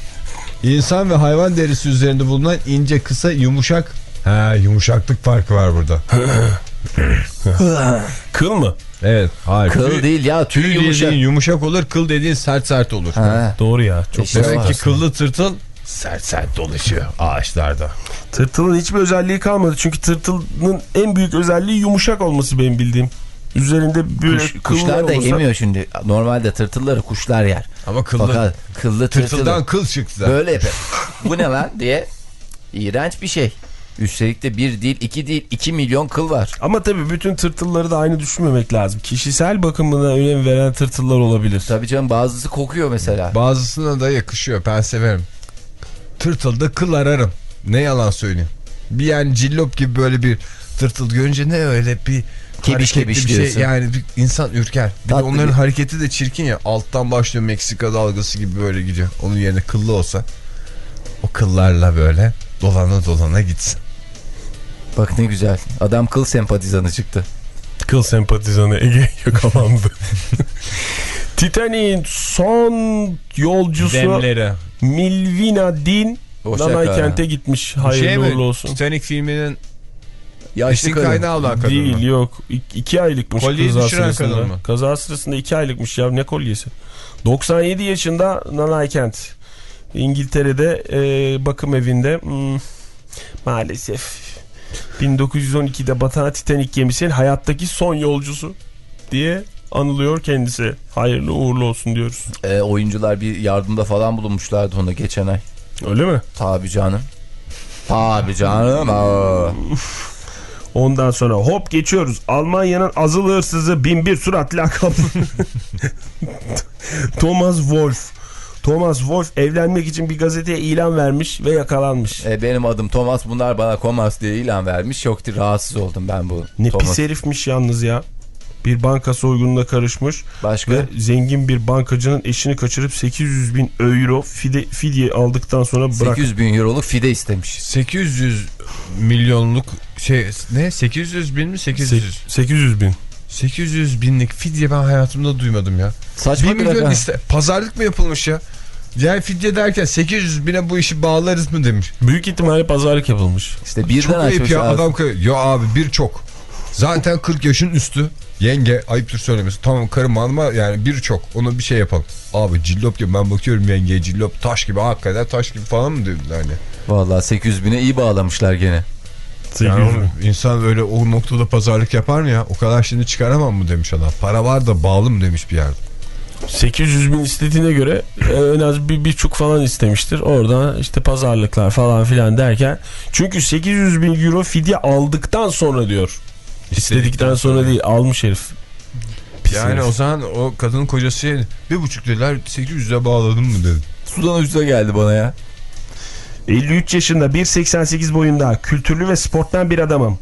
Speaker 4: İnsan ve hayvan derisi üzerinde bulunan ince kısa yumuşak Ha yumuşaklık farkı var burada.
Speaker 1: Kıl mı?
Speaker 4: Evet. Hayır.
Speaker 2: Kıl
Speaker 4: Tüy-
Speaker 2: değil ya tüy
Speaker 4: Tüy
Speaker 2: yumuşak.
Speaker 4: dediğin yumuşak olur, kıl dediğin sert sert olur.
Speaker 2: Ha.
Speaker 1: Doğru ya. Çok
Speaker 2: İşte
Speaker 4: Demek ki kıllı tırtıl sert sert dolaşıyor ağaçlarda.
Speaker 1: Tırtılın hiçbir özelliği kalmadı. Çünkü tırtılın en büyük özelliği yumuşak olması benim bildiğim. Üzerinde böyle
Speaker 2: Kuş-
Speaker 1: kıllar
Speaker 2: kuşlar da
Speaker 1: olsa-
Speaker 2: yemiyor şimdi. Normalde tırtılları kuşlar yer.
Speaker 4: Ama kıllı
Speaker 2: Fakat kıllı tırtılı
Speaker 4: tırtıldan kıl çıktı.
Speaker 2: böyle yapıyor. Bu ne lan diye iğrenç bir şey. Üstelik de bir değil, iki değil, iki milyon kıl var.
Speaker 1: Ama tabii bütün tırtılları da aynı düşünmemek lazım. Kişisel bakımına önem veren tırtıllar olabilir.
Speaker 2: Tabii canım bazısı kokuyor mesela.
Speaker 4: Bazısına da yakışıyor ben severim. Tırtılda kıl ararım. Ne yalan söyleyeyim. Bir yani cillop gibi böyle bir tırtıl görünce ne öyle bir
Speaker 2: Kebiş kebiş
Speaker 4: bir şey
Speaker 2: diyorsun.
Speaker 4: yani bir insan ürker. Bir de onların
Speaker 2: bir-
Speaker 4: hareketi de çirkin ya. Alttan başlıyor Meksika dalgası gibi böyle gidiyor. Onun yerine kıllı olsa o kıllarla böyle dolana dolana gitsin.
Speaker 2: Bak ne güzel. Adam kıl sempatizanı çıktı.
Speaker 1: Kıl sempatizanı Ege yakalandı. Titanic'in son yolcusu
Speaker 4: Demleri.
Speaker 1: Milvina Din Nanay kente gitmiş. Hayırlı
Speaker 4: şey
Speaker 1: uğurlu olsun.
Speaker 4: Titanic filminin
Speaker 2: Yaşlı kadın.
Speaker 4: kaynağı olan kadın
Speaker 1: Değil
Speaker 4: mı?
Speaker 1: yok. İ- iki aylıkmış
Speaker 4: Kolyeyi
Speaker 1: kaza sırasında.
Speaker 4: kadın mı?
Speaker 1: Kaza sırasında iki aylıkmış ya ne kolyesi. 97 yaşında Nanay Kent. İngiltere'de e, bakım evinde hmm, maalesef 1912'de batan Titanic gemisinin hayattaki son yolcusu diye anılıyor kendisi. Hayırlı uğurlu olsun diyoruz.
Speaker 2: Ee, oyuncular bir yardımda falan bulunmuşlardı ona geçen ay.
Speaker 1: Öyle mi?
Speaker 2: Tabii canım. Tabii canım.
Speaker 1: Ondan sonra hop geçiyoruz. Almanya'nın azılı hırsızı binbir surat lakabı. Thomas Wolf. Thomas Wolf evlenmek için bir gazeteye ilan vermiş ve yakalanmış.
Speaker 2: Ee, benim adım Thomas. Bunlar bana Komas diye ilan vermiş. Çok rahatsız oldum ben bu.
Speaker 1: Ne
Speaker 2: Thomas.
Speaker 1: pis herifmiş yalnız ya. Bir banka soygununa karışmış
Speaker 2: Başka?
Speaker 1: ve zengin bir bankacının eşini kaçırıp 800 bin euro fide, fidye aldıktan sonra bırak.
Speaker 2: 800 bin euroluk fide istemiş.
Speaker 4: 800 milyonluk şey ne 800 bin mi 800
Speaker 1: 800 bin.
Speaker 4: 800 binlik fidye ben hayatımda duymadım ya.
Speaker 2: Saçma
Speaker 4: 1
Speaker 2: bir
Speaker 4: milyon iste pazarlık mı yapılmış ya? Yani fidye derken 800 bine bu işi bağlarız mı demiş.
Speaker 1: Büyük ihtimalle pazarlık yapılmış.
Speaker 2: İşte birden
Speaker 4: Çok ayıp ya
Speaker 2: ağzını.
Speaker 4: adam Ya abi bir çok. Zaten 40 yaşın üstü. Yenge ayıptır söylemesi. Tamam karım ama yani bir çok. Ona bir şey yapalım. Abi cillop gibi ben bakıyorum yengeye cillop taş gibi hakikaten taş gibi falan mı dedin hani.
Speaker 2: Vallahi 800 bine iyi bağlamışlar gene.
Speaker 1: 800
Speaker 4: Yani oğlum, insan öyle o noktada pazarlık yapar mı ya? O kadar şimdi çıkaramam mı demiş adam. Para var da bağlı mı demiş bir yerde.
Speaker 1: 800 bin istediğine göre e, en az bir birçok falan istemiştir. Oradan işte pazarlıklar falan filan derken. Çünkü 800 bin euro fidye aldıktan sonra diyor. İstedikten sonra değil almış herif. Pis
Speaker 4: Yani
Speaker 1: herif.
Speaker 4: o zaman o kadının kocası şey bir buçuk dediler 800'e bağladın mı dedi.
Speaker 2: Sudan ucuza geldi bana ya.
Speaker 1: 53 yaşında 1.88 boyunda kültürlü ve sportman bir adamım.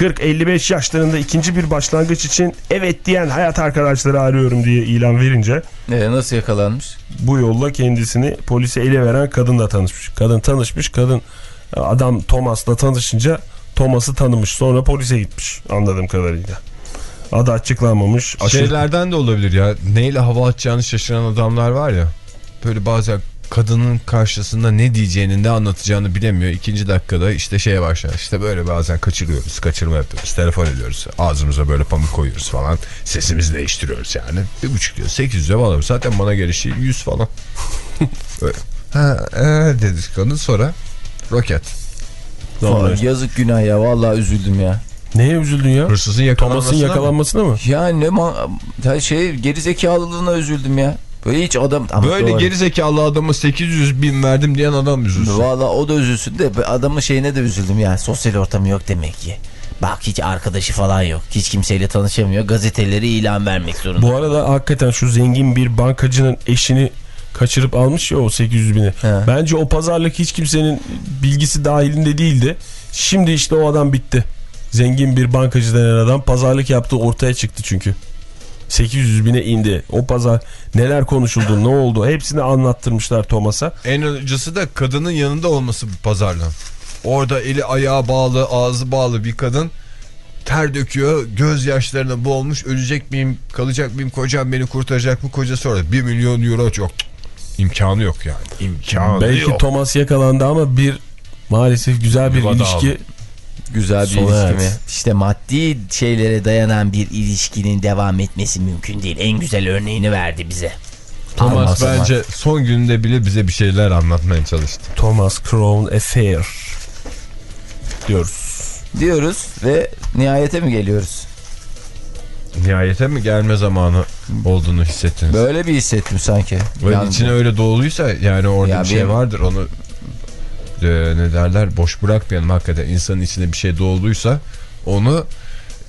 Speaker 1: 40-55 yaşlarında ikinci bir başlangıç için evet diyen hayat arkadaşları arıyorum diye ilan verince
Speaker 2: Ee, nasıl yakalanmış?
Speaker 1: bu yolla kendisini polise ele veren kadınla tanışmış. Kadın tanışmış. Kadın adam Thomas'la tanışınca Thomas'ı tanımış. Sonra polise gitmiş anladığım kadarıyla. Adı açıklanmamış. Aşırı...
Speaker 4: Şeylerden de olabilir ya. Neyle hava atacağını şaşıran adamlar var ya. Böyle bazen kadının karşısında ne diyeceğini ne anlatacağını bilemiyor. İkinci dakikada işte şeye başlar. İşte böyle bazen kaçırıyoruz. Kaçırma yapıyoruz. Telefon ediyoruz. Ağzımıza böyle pamuk koyuyoruz falan. Sesimizi değiştiriyoruz yani. Bir buçuk diyor. 800 lira falan. Zaten bana gelişi 100 falan. böyle. Ha, ee, dedik kadın sonra roket.
Speaker 1: Vallahi.
Speaker 2: Yazık günah ya vallahi üzüldüm ya.
Speaker 1: Neye üzüldün ya?
Speaker 4: Hırsızın
Speaker 1: Thomas'ın
Speaker 4: yakalanmasına mı?
Speaker 1: yakalanmasına mı?
Speaker 2: Ya ne ma şey gerizekalılığına üzüldüm ya. Böyle hiç adam... Ama
Speaker 4: Böyle
Speaker 2: doğru.
Speaker 4: gerizekalı adama 800 bin verdim diyen adam üzülsün.
Speaker 2: Valla o da üzülsün de adamın şeyine de üzüldüm ya. Sosyal ortamı yok demek ki. Bak hiç arkadaşı falan yok. Hiç kimseyle tanışamıyor. Gazeteleri ilan vermek zorunda.
Speaker 1: Bu arada hakikaten şu zengin bir bankacının eşini kaçırıp almış ya o 800 bini.
Speaker 2: He.
Speaker 1: Bence o pazarlık hiç kimsenin bilgisi dahilinde değildi. Şimdi işte o adam bitti. Zengin bir bankacı denen adam pazarlık yaptığı ortaya çıktı çünkü. 800 bine indi. O pazar neler konuşuldu ne oldu hepsini anlattırmışlar Thomas'a.
Speaker 4: En acısı da kadının yanında olması bu pazardan. Orada eli ayağı bağlı, ağzı bağlı bir kadın ter döküyor, gözyaşlarına boğulmuş. Ölecek miyim, kalacak mıyım, kocam beni kurtaracak mı? Kocası orada 1 milyon euro çok. İmkanı yok yani. İmkanı
Speaker 1: Belki
Speaker 4: yok.
Speaker 1: Thomas yakalandı ama bir maalesef güzel bir
Speaker 4: Yuva
Speaker 1: ilişki
Speaker 2: Güzel bir
Speaker 1: Sona
Speaker 2: ilişki mi? İşte maddi şeylere dayanan bir ilişkinin devam etmesi mümkün değil. En güzel örneğini verdi bize.
Speaker 4: Thomas
Speaker 2: ama.
Speaker 4: bence son gününde bile bize bir şeyler anlatmaya çalıştı.
Speaker 1: Thomas Crown Affair diyoruz.
Speaker 2: Diyoruz ve nihayete mi geliyoruz?
Speaker 4: Nihayete mi gelme zamanı olduğunu hissettiniz?
Speaker 2: Böyle bir hissettim sanki.
Speaker 4: Böyle
Speaker 2: Yani-
Speaker 4: içine öyle doluysa yani orada
Speaker 2: Ya
Speaker 4: bir şey vardır onu e, ne derler boş bırakmayalım hakikaten insanın içine bir şey dolduysa onu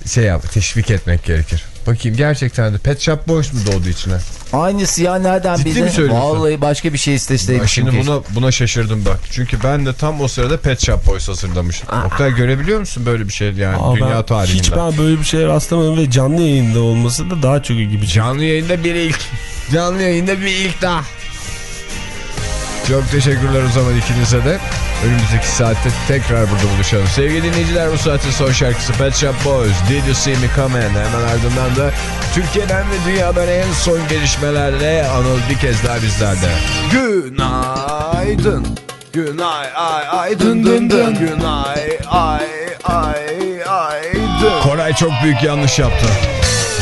Speaker 4: şey yap teşvik etmek gerekir. Bakayım gerçekten de Pet Shop Boys mu doldu içine?
Speaker 2: Aynısı ya nereden
Speaker 4: Ciddi
Speaker 2: bildin? Vallahi başka bir şey isteseydim.
Speaker 4: şimdi
Speaker 2: çünkü.
Speaker 4: buna buna şaşırdım bak. Çünkü ben de tam o sırada Pet Shop Boys hazırlamışım. Oktay görebiliyor musun böyle bir şey yani
Speaker 1: Aa,
Speaker 4: dünya tarihinde?
Speaker 1: Hiç ben böyle bir şeye rastlamadım ve canlı yayında olması da daha çok çekti.
Speaker 4: Canlı yayında bir ilk. Canlı yayında bir ilk daha. Çok teşekkürler o zaman ikinize de. Önümüzdeki saatte tekrar burada buluşalım. Sevgili dinleyiciler bu saatin son şarkısı Pet Shop Boys. Did You See Me Coming? Hemen ardından da Türkiye'den ve dünyadan en son gelişmelerle Anıl bir kez daha bizlerde.
Speaker 8: Günaydın. Günay ay ay dın dın dın. Günay ay ay ay dın.
Speaker 4: Koray çok büyük yanlış yaptı.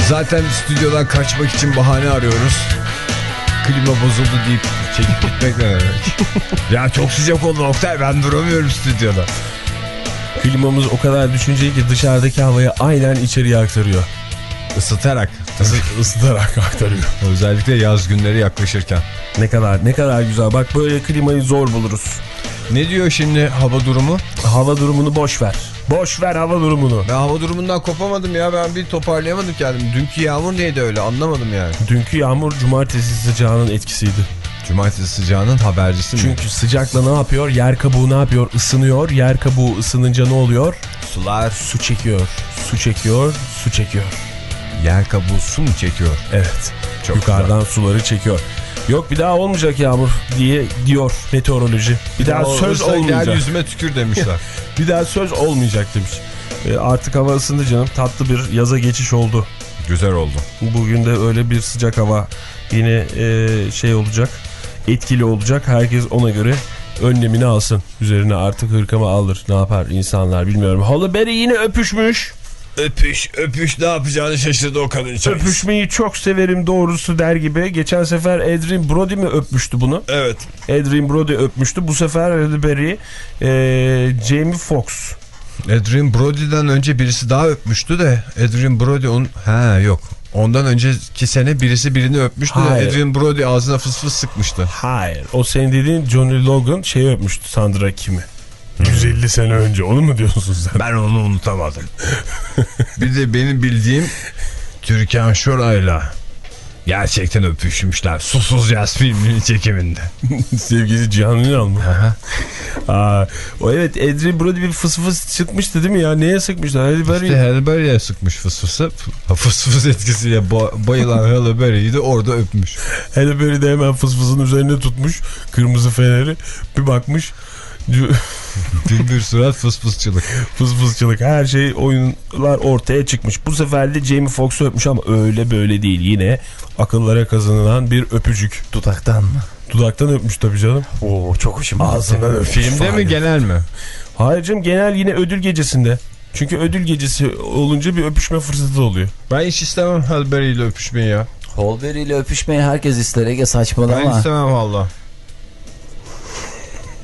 Speaker 4: Zaten stüdyodan kaçmak için bahane arıyoruz. Klima bozuldu deyip çekip gitmek ne demek? ya çok sıcak oldu Oktay ben duramıyorum stüdyoda.
Speaker 1: Klimamız o kadar düşünceli ki dışarıdaki havayı aynen içeriye aktarıyor.
Speaker 4: Isıtarak.
Speaker 1: Isı- ısıtarak aktarıyor.
Speaker 4: Özellikle yaz günleri yaklaşırken.
Speaker 1: Ne kadar ne kadar güzel. Bak böyle klimayı zor buluruz.
Speaker 4: Ne diyor şimdi hava durumu?
Speaker 1: Hava durumunu boş ver. Boş ver hava durumunu.
Speaker 4: Ben hava durumundan kopamadım ya ben bir toparlayamadım kendimi. Dünkü yağmur neydi öyle anlamadım yani.
Speaker 1: Dünkü yağmur cumartesi sıcağının etkisiydi.
Speaker 4: Cumartesi sıcağının habercisi mi?
Speaker 1: Çünkü sıcakla ne yapıyor? Yer kabuğu ne yapıyor? Isınıyor. Yer kabuğu ısınınca ne oluyor?
Speaker 4: sular
Speaker 1: Su çekiyor. Su çekiyor. Su çekiyor.
Speaker 4: yer kabuğu su mu çekiyor?
Speaker 1: Evet.
Speaker 4: Çok
Speaker 1: Yukarıdan suları çekiyor. Yok bir daha olmayacak yağmur diye diyor meteoroloji. Bir daha söz
Speaker 4: Olursa
Speaker 1: olmayacak.
Speaker 4: Gel yüzüme tükür demişler.
Speaker 1: Bir daha söz olmayacak demiş. E, artık hava ısındı canım. Tatlı bir yaza geçiş oldu.
Speaker 4: Güzel oldu.
Speaker 1: Bugün de öyle bir sıcak hava yine e, şey olacak. Etkili olacak. Herkes ona göre önlemini alsın. Üzerine artık hırkamı alır. Ne yapar insanlar bilmiyorum. Halle Berry yine öpüşmüş.
Speaker 4: Öpüş öpüş ne yapacağını şaşırdı o kadın.
Speaker 1: Öpüşmeyi çok severim doğrusu der gibi. Geçen sefer Adrien Brody mi öpmüştü bunu?
Speaker 4: Evet.
Speaker 1: Adrien Brody öpmüştü. Bu sefer Halle Berry e, Jamie Foxx.
Speaker 4: Adrian Brody'den önce birisi daha öpmüştü de Adrian Brody onun... Ha yok. Ondan önceki sene birisi birini öpmüştü
Speaker 1: Hayır.
Speaker 4: de Adrian Brody ağzına fıs fıs sıkmıştı.
Speaker 1: Hayır. O senin dediğin Johnny Logan şeyi öpmüştü Sandra Kim'i. 150 sene önce. Onu mu diyorsun sen?
Speaker 4: Ben onu unutamadım. bir de benim bildiğim Türkan Şoray'la Gerçekten öpüşmüşler. Susuz Yaz filminin çekiminde.
Speaker 1: Sevgili Cihan Ünal mı? Aa, o evet Adrien Brody bir fıs fıs çıkmıştı değil mi ya? Neye sıkmışlar? Halle Berry.
Speaker 4: İşte Halle Berry'e sıkmış fıs fısı. Fıs fıs etkisiyle ba- bayılan Halle Berry'i de orada öpmüş.
Speaker 1: Halle Berry de hemen fıs fısın üzerine tutmuş. Kırmızı feneri. Bir bakmış.
Speaker 4: bir surat fıs fısçılık.
Speaker 1: Fıs fısçılık her şey oyunlar ortaya çıkmış. Bu sefer de Jamie Foxx'u öpmüş ama öyle böyle değil. Yine akıllara kazanılan bir öpücük.
Speaker 2: Dudaktan mı?
Speaker 1: Dudaktan öpmüş tabii canım.
Speaker 2: Oo çok hoşuma
Speaker 1: Ağzından öpmüş.
Speaker 4: Filmde mi genel mi?
Speaker 1: Hayır canım genel yine ödül gecesinde. Çünkü ödül gecesi olunca bir öpüşme fırsatı oluyor.
Speaker 4: Ben hiç istemem Halle Berry ile öpüşmeyi ya.
Speaker 2: Holberry ile öpüşmeyi herkes ister Ege
Speaker 4: Ben
Speaker 2: saçmalama.
Speaker 4: istemem valla.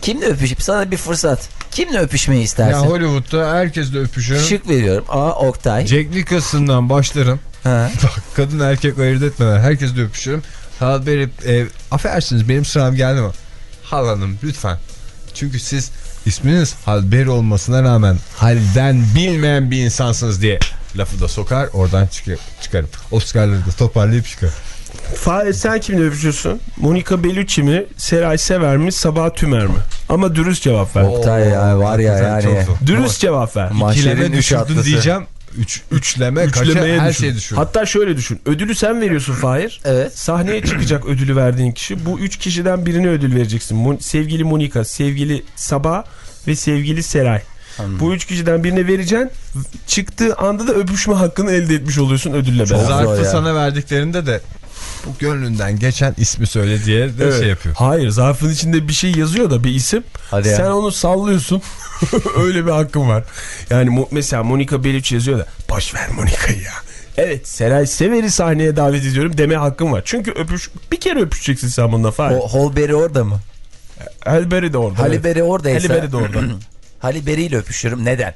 Speaker 2: Kimle öpüşüp sana bir fırsat. Kimle öpüşmeyi
Speaker 4: Ya
Speaker 2: istersin?
Speaker 4: Hollywood'da herkesle öpüşürüm.
Speaker 2: Şık veriyorum. A. Oktay.
Speaker 4: Jack Nicholson'dan başlarım.
Speaker 2: Ha.
Speaker 4: Bak kadın erkek ayırt etmeden herkesle öpüşürüm. Halle Berry, e, affedersiniz benim sıram geldi mi? Hal Hanım lütfen. Çünkü siz isminiz Halle Berry olmasına rağmen halden bilmeyen bir insansınız diye lafı da sokar oradan çıkar, çıkarım. Oscar'ları da toparlayıp çıkarım.
Speaker 1: Fahir sen kimle öpüşüyorsun? Monica Bellucci mi? Seray Sever mi? Sabah Tümer mi? Ama dürüst cevap ver.
Speaker 2: Oktay ya var ya yani.
Speaker 1: Dürüst cevap ver.
Speaker 2: Mahşerin
Speaker 4: düşürdün
Speaker 2: atlısı.
Speaker 4: diyeceğim. Üç, üçleme,
Speaker 1: Üçlemeye
Speaker 4: kaça her
Speaker 1: düşün.
Speaker 4: şeyi düşür.
Speaker 1: Hatta şöyle düşün. Ödülü sen veriyorsun Fahir.
Speaker 2: Evet.
Speaker 1: Sahneye çıkacak ödülü verdiğin kişi. Bu üç kişiden birine ödül vereceksin. Mon- sevgili Monica, sevgili Sabah ve sevgili Seray. Bu üç kişiden birine vereceksin. Çıktığı anda da öpüşme hakkını elde etmiş oluyorsun ödülle beraber.
Speaker 4: Zarfı sana verdiklerinde de bu gönlünden geçen ismi söyle diye de
Speaker 1: Evet.
Speaker 4: şey yapıyor.
Speaker 1: Hayır zarfın içinde bir şey yazıyor da bir isim.
Speaker 2: Hadi.
Speaker 1: Sen onu sallıyorsun. Öyle bir hakkın var. Yani mesela Monica Bellucci yazıyor da boş ver Monica'yı ya. Evet Seray Sever'i sahneye davet ediyorum deme hakkın var. Çünkü öpüş bir kere öpüşeceksin sen bununla Fahir.
Speaker 2: O Holberry orada mı?
Speaker 1: Halberry de orada.
Speaker 2: Halle
Speaker 1: evet.
Speaker 2: Oradaysa.
Speaker 1: Halle Berry de orada.
Speaker 2: Halle Berry ile öpüşürüm. Neden?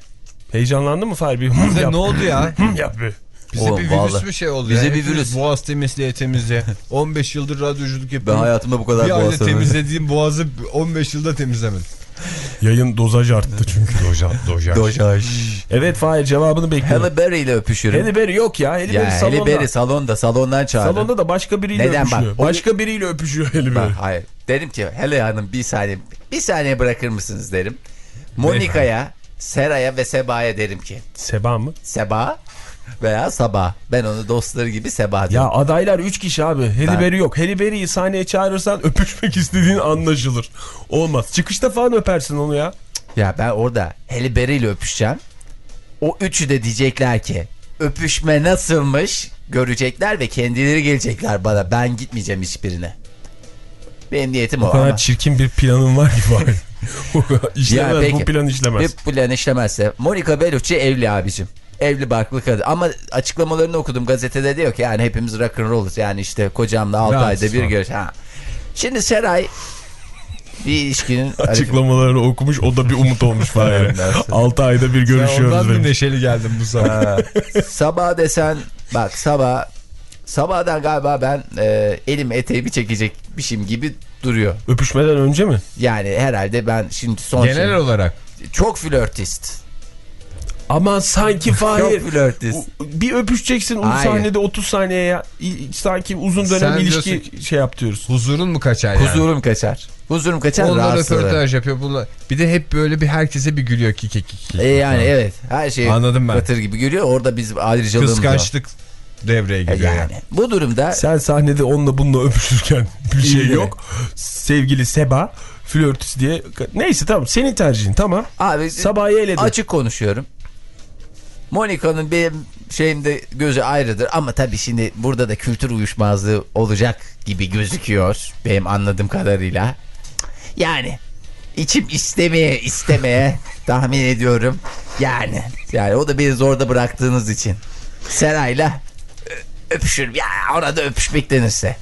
Speaker 1: Heyecanlandın mı Fahir? Bir
Speaker 4: ne oldu ya?
Speaker 1: Yap bir.
Speaker 4: Bize
Speaker 2: Oğlum,
Speaker 4: bir virüs
Speaker 2: vallahi.
Speaker 4: mü şey oldu
Speaker 2: Bize
Speaker 4: ya?
Speaker 2: bir virüs.
Speaker 4: Boğaz temizliğe temizliğe. 15 yıldır radyoculuk
Speaker 2: Ben
Speaker 4: yapıyorum.
Speaker 2: hayatımda bu kadar
Speaker 4: bir ayda
Speaker 2: boğaz
Speaker 4: temizlediğim boğazı 15 yılda temizlemedim.
Speaker 1: Yayın dozaj arttı çünkü.
Speaker 4: Doja, doja.
Speaker 2: Dojaj.
Speaker 1: evet Fahir cevabını bekliyorum.
Speaker 2: Halle Berry ile öpüşürüm.
Speaker 1: Halle Berry yok ya. Halle Berry salonda.
Speaker 2: Halle Berry salonda salondan çağırdım.
Speaker 1: Salonda da başka biriyle
Speaker 2: Neden bak,
Speaker 1: öpüşüyor.
Speaker 2: o-
Speaker 1: Başka biriyle öpüşüyor Halle Berry.
Speaker 2: Ben, hayır. Dedim ki Hele Hanım bir saniye bir saniye bırakır mısınız derim. Monika'ya, Sera'ya ve Seba'ya derim ki
Speaker 1: Seba mı?
Speaker 2: Seba veya Sabah. Ben onu dostları gibi Seba derim.
Speaker 1: Ya adaylar 3 kişi abi. Halle Berry yok. Halle Berry'yi sahneye çağırırsan öpüşmek istediğin anlaşılır. Olmaz. Çıkışta falan öpersin onu ya.
Speaker 2: Ya ben orada Halle Berry ile öpüşeceğim. O üçü de diyecekler ki öpüşme nasılmış görecekler ve kendileri gelecekler bana. Ben gitmeyeceğim hiçbirine. Benim niyetim o,
Speaker 1: O kadar
Speaker 2: ama.
Speaker 1: çirkin bir planın var ki var. işlemez
Speaker 2: Ya peki.
Speaker 1: bu plan işlemez.
Speaker 2: Hep plan işlemezse. Monica Bellucci evli abicim. Evli barklı kadın. Ama açıklamalarını okudum gazetede diyor ki yani hepimiz rock and roll'uz. Yani işte kocamla 6
Speaker 4: Rahatsız
Speaker 2: ayda bir görüş. Ha. Şimdi Seray bir ilişkinin
Speaker 1: Açıklamalarını okumuş o da bir umut olmuş falan. 6 ayda bir
Speaker 4: Sen
Speaker 1: görüşüyoruz
Speaker 4: ondan bir neşeli geldin bu sabah.
Speaker 2: Sabah desen bak sabah sabahdan galiba ben e, elim eteğimi çekecekmişim gibi duruyor.
Speaker 1: Öpüşmeden önce mi?
Speaker 2: Yani herhalde ben şimdi son
Speaker 4: Genel
Speaker 2: şey-
Speaker 4: olarak.
Speaker 2: çok flörtist.
Speaker 1: Aman sanki Fahir.
Speaker 2: Çok flörtist.
Speaker 1: Bir öpüşeceksin o
Speaker 2: Hayır.
Speaker 1: sahnede 30 saniye ya. Sanki uzun dönem
Speaker 4: Sen
Speaker 1: ilişki
Speaker 4: diyorsun
Speaker 1: şey yap diyoruz.
Speaker 4: Huzurun mu kaçar yani?
Speaker 2: Huzurum kaçar. Huzurum kaçar
Speaker 4: Onlar röportaj yapıyor. Bunlar. Bir de hep böyle bir herkese bir gülüyor ki ki ki.
Speaker 2: E yani evet her şey
Speaker 4: Anladım ben.
Speaker 2: katır gibi görüyor. Orada biz ayrıcalığımız var.
Speaker 4: Kıskançlık devreye
Speaker 2: E
Speaker 4: giriyor
Speaker 2: yani.
Speaker 4: yani.
Speaker 2: Bu durumda
Speaker 1: Sen sahnede onunla bununla öpüşürken bir şey
Speaker 2: İyi.
Speaker 1: yok. Sevgili Seba flörtüs diye. Neyse tamam senin tercihin tamam.
Speaker 2: abi
Speaker 1: Sabahı eledin.
Speaker 2: açık konuşuyorum. Monika'nın benim şeyimde gözü ayrıdır ama tabii şimdi burada da kültür uyuşmazlığı olacak gibi gözüküyor benim anladığım kadarıyla. Yani içim istemeye istemeye tahmin ediyorum. Yani yani o da beni zorda bıraktığınız için. Seray'la ö- öpüşürüm. Ya orada öpüşmek denirse.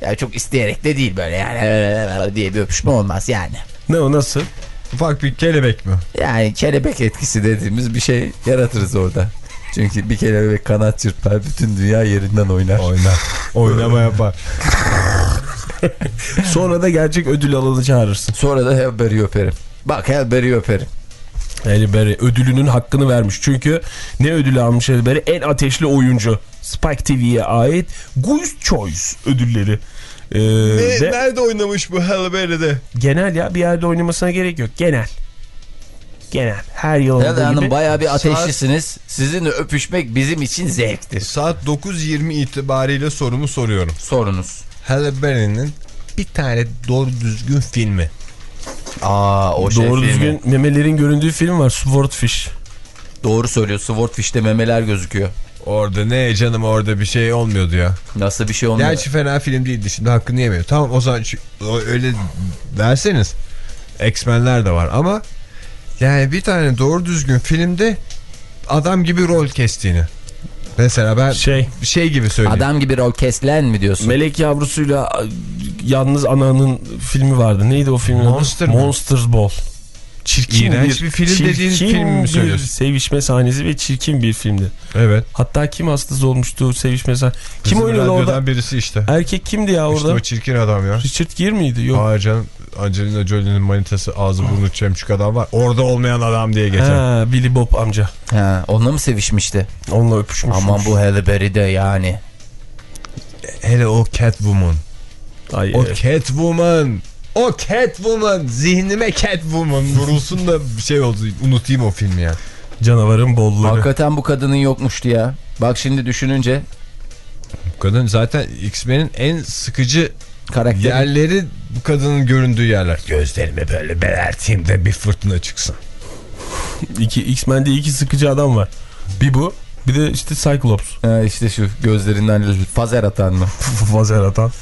Speaker 2: Ya çok isteyerek de değil böyle yani diye bir öpüşme olmaz yani.
Speaker 1: Ne o nasıl?
Speaker 4: Ufak bir kelebek mi?
Speaker 2: Yani kelebek etkisi dediğimiz bir şey yaratırız orada. Çünkü bir kelebek kanat çırpar bütün dünya yerinden oynar.
Speaker 4: Oynar. Oynama yapar.
Speaker 1: Sonra da gerçek ödül alanı çağırırsın.
Speaker 2: Sonra da Helberry'i öperim. Bak Helberry'i öperim.
Speaker 1: Halle Berry ödülünün hakkını vermiş. Çünkü ne ödülü almış Halle Berry? En ateşli oyuncu. Spike TV'ye ait Goose Choice ödülleri. Ee, ve
Speaker 4: Nerede oynamış bu Halle Berry'de?
Speaker 1: genel ya bir yerde oynamasına gerek yok. Genel. Genel. Her yıl olduğu
Speaker 2: Hanım
Speaker 1: gibi.
Speaker 2: bayağı bir ateşlisiniz. Sizinle öpüşmek bizim için zevktir.
Speaker 4: Saat 9.20 itibariyle sorumu soruyorum.
Speaker 2: Sorunuz.
Speaker 4: Halle Berry'nin bir tane doğru düzgün filmi.
Speaker 2: Aa o şey
Speaker 1: Doğru
Speaker 2: filmi.
Speaker 1: düzgün memelerin göründüğü film var. Swordfish.
Speaker 2: Doğru söylüyor. Swordfish'te memeler gözüküyor.
Speaker 4: Orada ne canım orada bir şey olmuyordu ya.
Speaker 2: Nasıl bir şey olmuyor?
Speaker 4: Gerçi fena film değildi şimdi hakkını yemiyor. Tamam o zaman öyle derseniz X-Men'ler de var ama yani bir tane doğru düzgün filmde adam gibi rol kestiğini. Mesela ben
Speaker 1: Şey.
Speaker 4: şey gibi söyleyeyim.
Speaker 2: Adam gibi rol keslen mi diyorsun?
Speaker 1: Melek yavrusuyla yalnız ananın filmi vardı. Neydi o filmin adı?
Speaker 4: Monster mı?
Speaker 1: Monsters Ball. Çirkin
Speaker 4: İğrenç bir film dediğin
Speaker 1: çirkin
Speaker 4: film mi
Speaker 1: bir
Speaker 4: söylüyorsun?
Speaker 1: sevişme sahnesi ve çirkin bir filmdi.
Speaker 4: Evet.
Speaker 1: Hatta kim hastası olmuştu sevişme sahnesi? Kim
Speaker 4: Bizim
Speaker 1: oynuyordu
Speaker 4: radyodan
Speaker 1: orada?
Speaker 4: birisi işte.
Speaker 1: Erkek kimdi ya
Speaker 4: İşte
Speaker 1: orada?
Speaker 4: o çirkin adam ya.
Speaker 1: Richard Gere miydi? Yok.
Speaker 4: Hayır canım Angelina Jolie'nin manitası ağzı burnu çemçük adam var. Orada olmayan adam diye geçer.
Speaker 1: Ha, Billy Bob amca.
Speaker 2: Ha, onunla mı sevişmişti?
Speaker 1: Onunla öpüşmüş.
Speaker 2: Aman bu Halle Berry de yani.
Speaker 4: Hele o Catwoman.
Speaker 1: Ay,
Speaker 4: O
Speaker 1: evet.
Speaker 4: Catwoman. O Catwoman. Zihnime Catwoman vurulsun da bir şey oldu. Unutayım o filmi ya.
Speaker 1: Canavarın bolları.
Speaker 2: Hakikaten bu kadının yokmuştu ya. Bak şimdi düşününce
Speaker 4: Bu kadın zaten X-Men'in en sıkıcı
Speaker 2: karakteri.
Speaker 4: yerleri bu kadının göründüğü yerler. Gözlerimi böyle belerteyim de bir fırtına çıksın.
Speaker 1: İki, X-Men'de iki sıkıcı adam var. Bir bu. Bir de işte Cyclops.
Speaker 2: Ha, işte şu gözlerinden fazer atan mı?
Speaker 1: Fazer atan.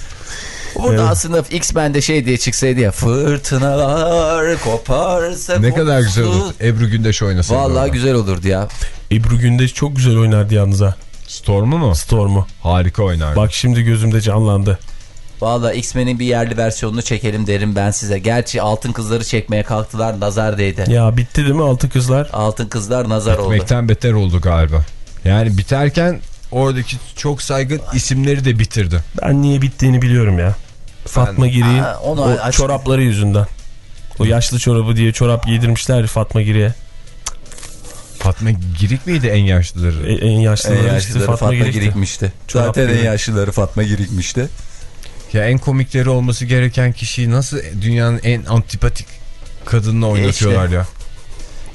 Speaker 2: Burada
Speaker 1: Evet.
Speaker 2: aslında X-Men'de şey diye çıksaydı ya. Fırtınalar koparsa
Speaker 4: Ne kadar güzel olur. Ebru Gündeş oynasaydı.
Speaker 2: Vallahi
Speaker 4: orada.
Speaker 2: güzel olurdu ya.
Speaker 1: Ebru Gündeş çok güzel oynardı yalnız ha.
Speaker 4: Storm'u mu?
Speaker 1: Storm'u.
Speaker 4: Harika oynardı.
Speaker 1: Bak şimdi gözümde canlandı.
Speaker 2: Vallahi X-Men'in bir yerli versiyonunu çekelim derim ben size. Gerçi altın kızları çekmeye kalktılar nazar değdi.
Speaker 1: Ya bitti değil mi altı kızlar?
Speaker 2: Altın kızlar nazar oldu.
Speaker 4: Bitmekten beter oldu galiba. Yani biterken oradaki çok saygın isimleri de bitirdi.
Speaker 1: Ben niye bittiğini biliyorum ya. Fatma Giri'nin o
Speaker 2: aç-
Speaker 1: çorapları yüzünden. O yaşlı çorabı diye çorap giydirmişler Fatma Giri'ye.
Speaker 4: Fatma Girik miydi en yaşlıları?
Speaker 1: E, en yaşlıları
Speaker 2: En
Speaker 1: işte
Speaker 2: yaşlıları
Speaker 1: Fatma,
Speaker 2: Fatma,
Speaker 1: Girik'ti.
Speaker 2: Girik'mişti.
Speaker 1: Çorap
Speaker 2: Zaten en
Speaker 1: gibi.
Speaker 2: yaşlıları Fatma Girik'mişti.
Speaker 4: Ya en komikleri olması gereken kişiyi nasıl dünyanın en antipatik kadınını oynatıyorlar ya.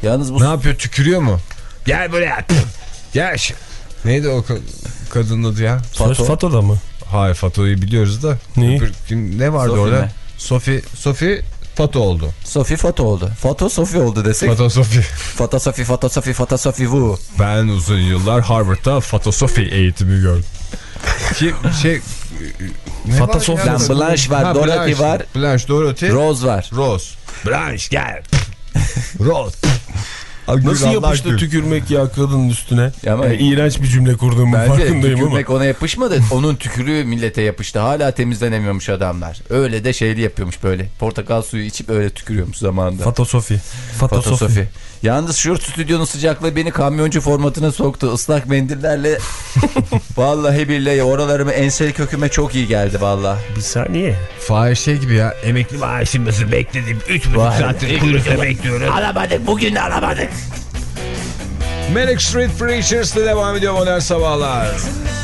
Speaker 2: Yalnız bu
Speaker 4: Ne yapıyor tükürüyor mu? Gel buraya. Gel. Neydi o ka- kadının adı ya?
Speaker 1: Söz
Speaker 2: Fato.
Speaker 1: Fato'da mı?
Speaker 4: Hayır Fato'yu biliyoruz da.
Speaker 1: Neyi?
Speaker 4: Ne vardı
Speaker 2: Sophie
Speaker 4: orada?
Speaker 2: mi?
Speaker 4: Sofi Sofi Fato oldu.
Speaker 2: Sofi Foto oldu. Foto Sofi oldu desek.
Speaker 4: Fato Sofi.
Speaker 2: Foto Sofi, Foto Sofi, Foto Sofi Wu.
Speaker 4: Ben uzun yıllar Harvard'da Fato Sofi eğitimi gördüm. Ki şey
Speaker 1: Fato
Speaker 4: var
Speaker 1: Sofi.
Speaker 4: ya?
Speaker 2: Lan Blanche var,
Speaker 4: Ha,
Speaker 2: Dorothy
Speaker 4: Blanche.
Speaker 2: var.
Speaker 4: Blanche, Dorothy,
Speaker 2: Rose var.
Speaker 4: Rose. Blanche gel. Rose.
Speaker 1: Nasıl
Speaker 4: Allah
Speaker 1: yapıştı
Speaker 4: gül.
Speaker 1: tükürmek ya kadının üstüne?
Speaker 2: Ama-
Speaker 1: Yani iğrenç bir cümle kurduğumun
Speaker 2: Bence
Speaker 1: farkındayım ama.
Speaker 2: tükürmek ona yapışmadı. Onun tükürüğü millete yapıştı. Hala temizlenemiyormuş adamlar. Öyle de şeyli yapıyormuş böyle. Portakal suyu içip öyle tükürüyormuş zamanında.
Speaker 1: Fato Sofi. Fato,
Speaker 2: Foto
Speaker 1: Sofi.
Speaker 2: Sofi. Yalnız şu stüdyonun sıcaklığı beni kamyoncu formatına soktu. Islak mendillerle vallahi billahi oralarımı ensel köküme çok iyi geldi vallahi.
Speaker 1: Bir saniye.
Speaker 4: Fahir şey gibi ya emekli maaşımızı bekledim. 3,5
Speaker 2: Vay.
Speaker 4: saattir kuyrukta bekliyoruz.
Speaker 3: Alamadık bugün de alamadık.
Speaker 4: Manic Street Preachers'la devam ediyor modern sabahlar.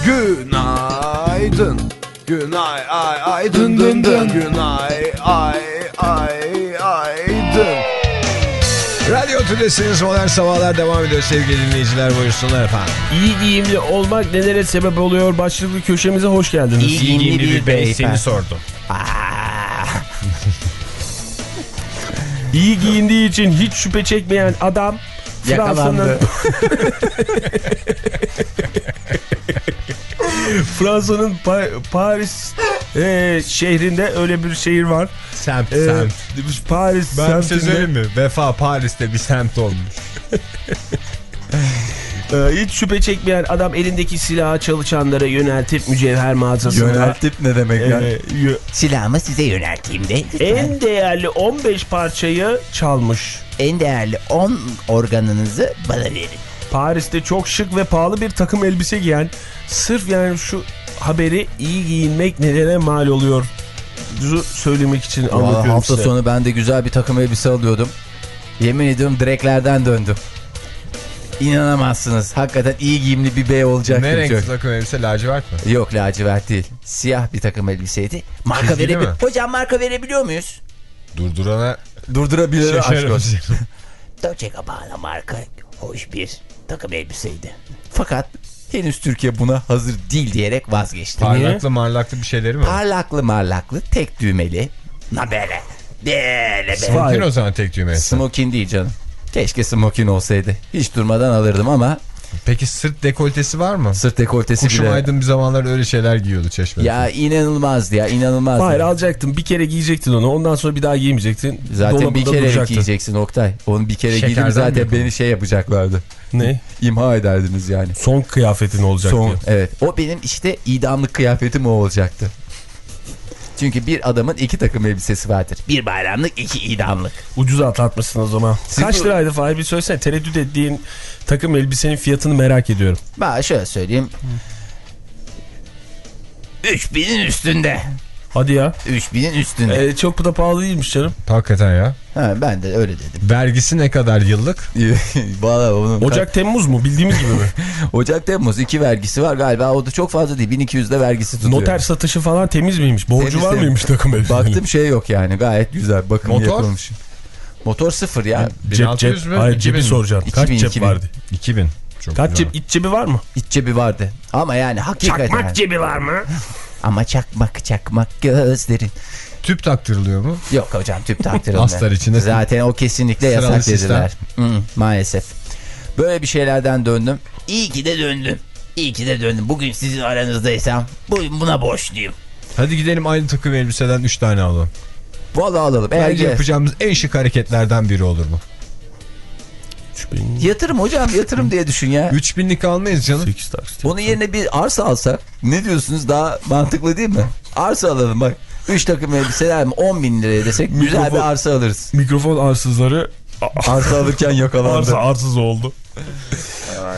Speaker 8: Günaydın. Günay ay ay dın dın dın. Günay ay ay ay dın.
Speaker 4: Radyo Tülesi'niz modern sabahlar devam ediyor sevgili dinleyiciler buyursunlar efendim.
Speaker 1: İyi giyimli olmak nelere sebep oluyor? Başlıklı köşemize hoş geldiniz.
Speaker 2: İyi giyimli bir beyefendi.
Speaker 4: sordum.
Speaker 1: İyi giyindiği için hiç şüphe çekmeyen adam Fransa'nın. Fransa'nın Pa- Paris e, şehrinde öyle bir şehir var.
Speaker 4: Semt
Speaker 1: E,
Speaker 4: semt.
Speaker 1: Paris
Speaker 4: Ben şey
Speaker 1: semtinde,
Speaker 4: söyleyeyim mi? Vefa Paris'te bir semt olmuş.
Speaker 1: e, hiç şüphe çekmeyen adam elindeki silahı çalışanlara yöneltip mücevher mağazasında
Speaker 2: Yöneltip ne demek
Speaker 1: e,
Speaker 2: ya?
Speaker 1: yö-
Speaker 3: Silahımı size yönelteyim de.
Speaker 1: en değerli 15 parçayı çalmış.
Speaker 3: En değerli 10 organınızı bana verin.
Speaker 1: Paris'te çok şık ve pahalı bir takım elbise giyen sırf yani şu haberi iyi giyinmek nelere mal oluyor söylemek için
Speaker 2: Vallahi
Speaker 1: anlatıyorum
Speaker 2: hafta
Speaker 1: size.
Speaker 2: sonu ben de güzel bir takım elbise alıyordum. Yemin ediyorum direklerden döndüm. İnanamazsınız. Hakikaten iyi giyimli bir bey olacaktım.
Speaker 4: Ne renk takım elbise lacivert mi?
Speaker 2: Yok lacivert değil. Siyah bir takım elbiseydi. Marka
Speaker 4: mi?
Speaker 2: Hocam marka verebiliyor muyuz?
Speaker 4: Durdurana
Speaker 2: Durdurabilir aşk olsun.
Speaker 3: Dolce Gabbana marka hoş bir takım elbiseydi.
Speaker 2: Fakat henüz Türkiye buna hazır değil diyerek vazgeçti.
Speaker 4: Parlaklı marlaklı bir şeyleri mi?
Speaker 2: Parlaklı marlaklı tek düğmeli.
Speaker 3: Na böyle. Böyle be.
Speaker 4: Smokin o zaman tek düğme.
Speaker 2: Smokin değil canım. Keşke smokin olsaydı. Hiç durmadan alırdım ama
Speaker 4: Peki sırt dekoltesi var mı?
Speaker 2: sırt dekoltesi
Speaker 4: Kuşum
Speaker 2: bile.
Speaker 4: Aydın bir zamanlar öyle şeyler giyiyordu çeşmede.
Speaker 2: Ya inanılmazdı ya inanılmazdı.
Speaker 1: Hayır alacaktın bir kere giyecektin onu ondan sonra bir daha giymeyecektin.
Speaker 2: Zaten bir kere
Speaker 1: duracaktı.
Speaker 2: giyeceksin Oktay. Onu bir kere giydim
Speaker 4: Şekerden mi
Speaker 2: zaten
Speaker 4: yapalım?
Speaker 2: beni şey yapacaklardı.
Speaker 1: Ne?
Speaker 2: İmha ederdiniz yani.
Speaker 1: Son kıyafetin olacak
Speaker 2: Son,
Speaker 1: diye.
Speaker 2: evet. O benim işte idamlık kıyafetim o olacaktı. Çünkü bir adamın iki takım elbisesi vardır.
Speaker 3: Bir bayramlık iki idamlık.
Speaker 1: Ucuza atlatmışsın o zaman.
Speaker 2: Siz
Speaker 1: Kaç
Speaker 2: bu-
Speaker 1: liraydı Fahir bir söylesene. Tereddüt ettiğin takım elbisenin fiyatını merak ediyorum.
Speaker 2: Ben şöyle söyleyeyim.
Speaker 3: 3000'in üstünde.
Speaker 1: Hadi ya.
Speaker 2: 3000'in üstünde.
Speaker 1: Ee, çok da pahalı değilmiş canım.
Speaker 4: Hakikaten ya.
Speaker 2: Ha, ben de öyle dedim.
Speaker 4: Vergisi ne kadar yıllık?
Speaker 2: Onun
Speaker 1: Ocak Temmuz mu bildiğimiz gibi mi?
Speaker 2: Ocak Temmuz iki vergisi var galiba. O da çok fazla değil. 1200 de vergisi tutuyor.
Speaker 1: Noter satışı falan temiz miymiş? Borcu
Speaker 2: Temiz,
Speaker 1: var
Speaker 2: temiz.
Speaker 1: mıymış takım elbisenin?
Speaker 2: Baktım şey yok yani. Gayet güzel. Bakım
Speaker 4: Motor?
Speaker 2: yapılmış. Motor sıfır ya.
Speaker 1: Cep cep.
Speaker 4: 1600 mü?
Speaker 1: Hayır
Speaker 4: 2000
Speaker 1: cebi
Speaker 4: mi?
Speaker 1: soracağım. Kaç
Speaker 2: 2000,
Speaker 1: cep
Speaker 2: 2000.
Speaker 1: vardı?
Speaker 4: 2000. Çok
Speaker 1: Kaç
Speaker 4: güzel.
Speaker 1: cep iç cebi var mı?
Speaker 2: İç cebi vardı. Ama yani hakikaten.
Speaker 3: Çakmak cebi var mı?
Speaker 2: Ama çakmak çakmak gözlerin.
Speaker 4: Tüp taktırılıyor mu?
Speaker 2: Yok hocam tüp taktırılmıyor.
Speaker 4: Astar içine-
Speaker 2: Zaten o kesinlikle yasak dediler. Hı, maalesef. Böyle bir şeylerden döndüm.
Speaker 3: İyi ki de döndüm. İyi ki de döndüm. Bugün sizin aranızdaysam bugün buna borçluyum.
Speaker 4: Hadi gidelim aynı takım elbiseden 3 tane alalım.
Speaker 2: Vallahi alalım. Eğer
Speaker 4: Bence yapacağımız en şık hareketlerden biri olur bu.
Speaker 1: 3000
Speaker 2: Yatırım hocam yatırım diye düşün ya.
Speaker 4: 3000'lik almayız canım.
Speaker 1: 8 taksit.
Speaker 2: Onun yerine bir arsa alsak ne diyorsunuz daha mantıklı değil mi? Arsa alalım bak. 3 takım elbiseler mi 10 bin liraya desek güzel
Speaker 1: Mikrofon-
Speaker 2: bir arsa alırız.
Speaker 1: Mikrofon arsızları
Speaker 2: Arsa alırken yakalandı.
Speaker 1: arsa arsız oldu.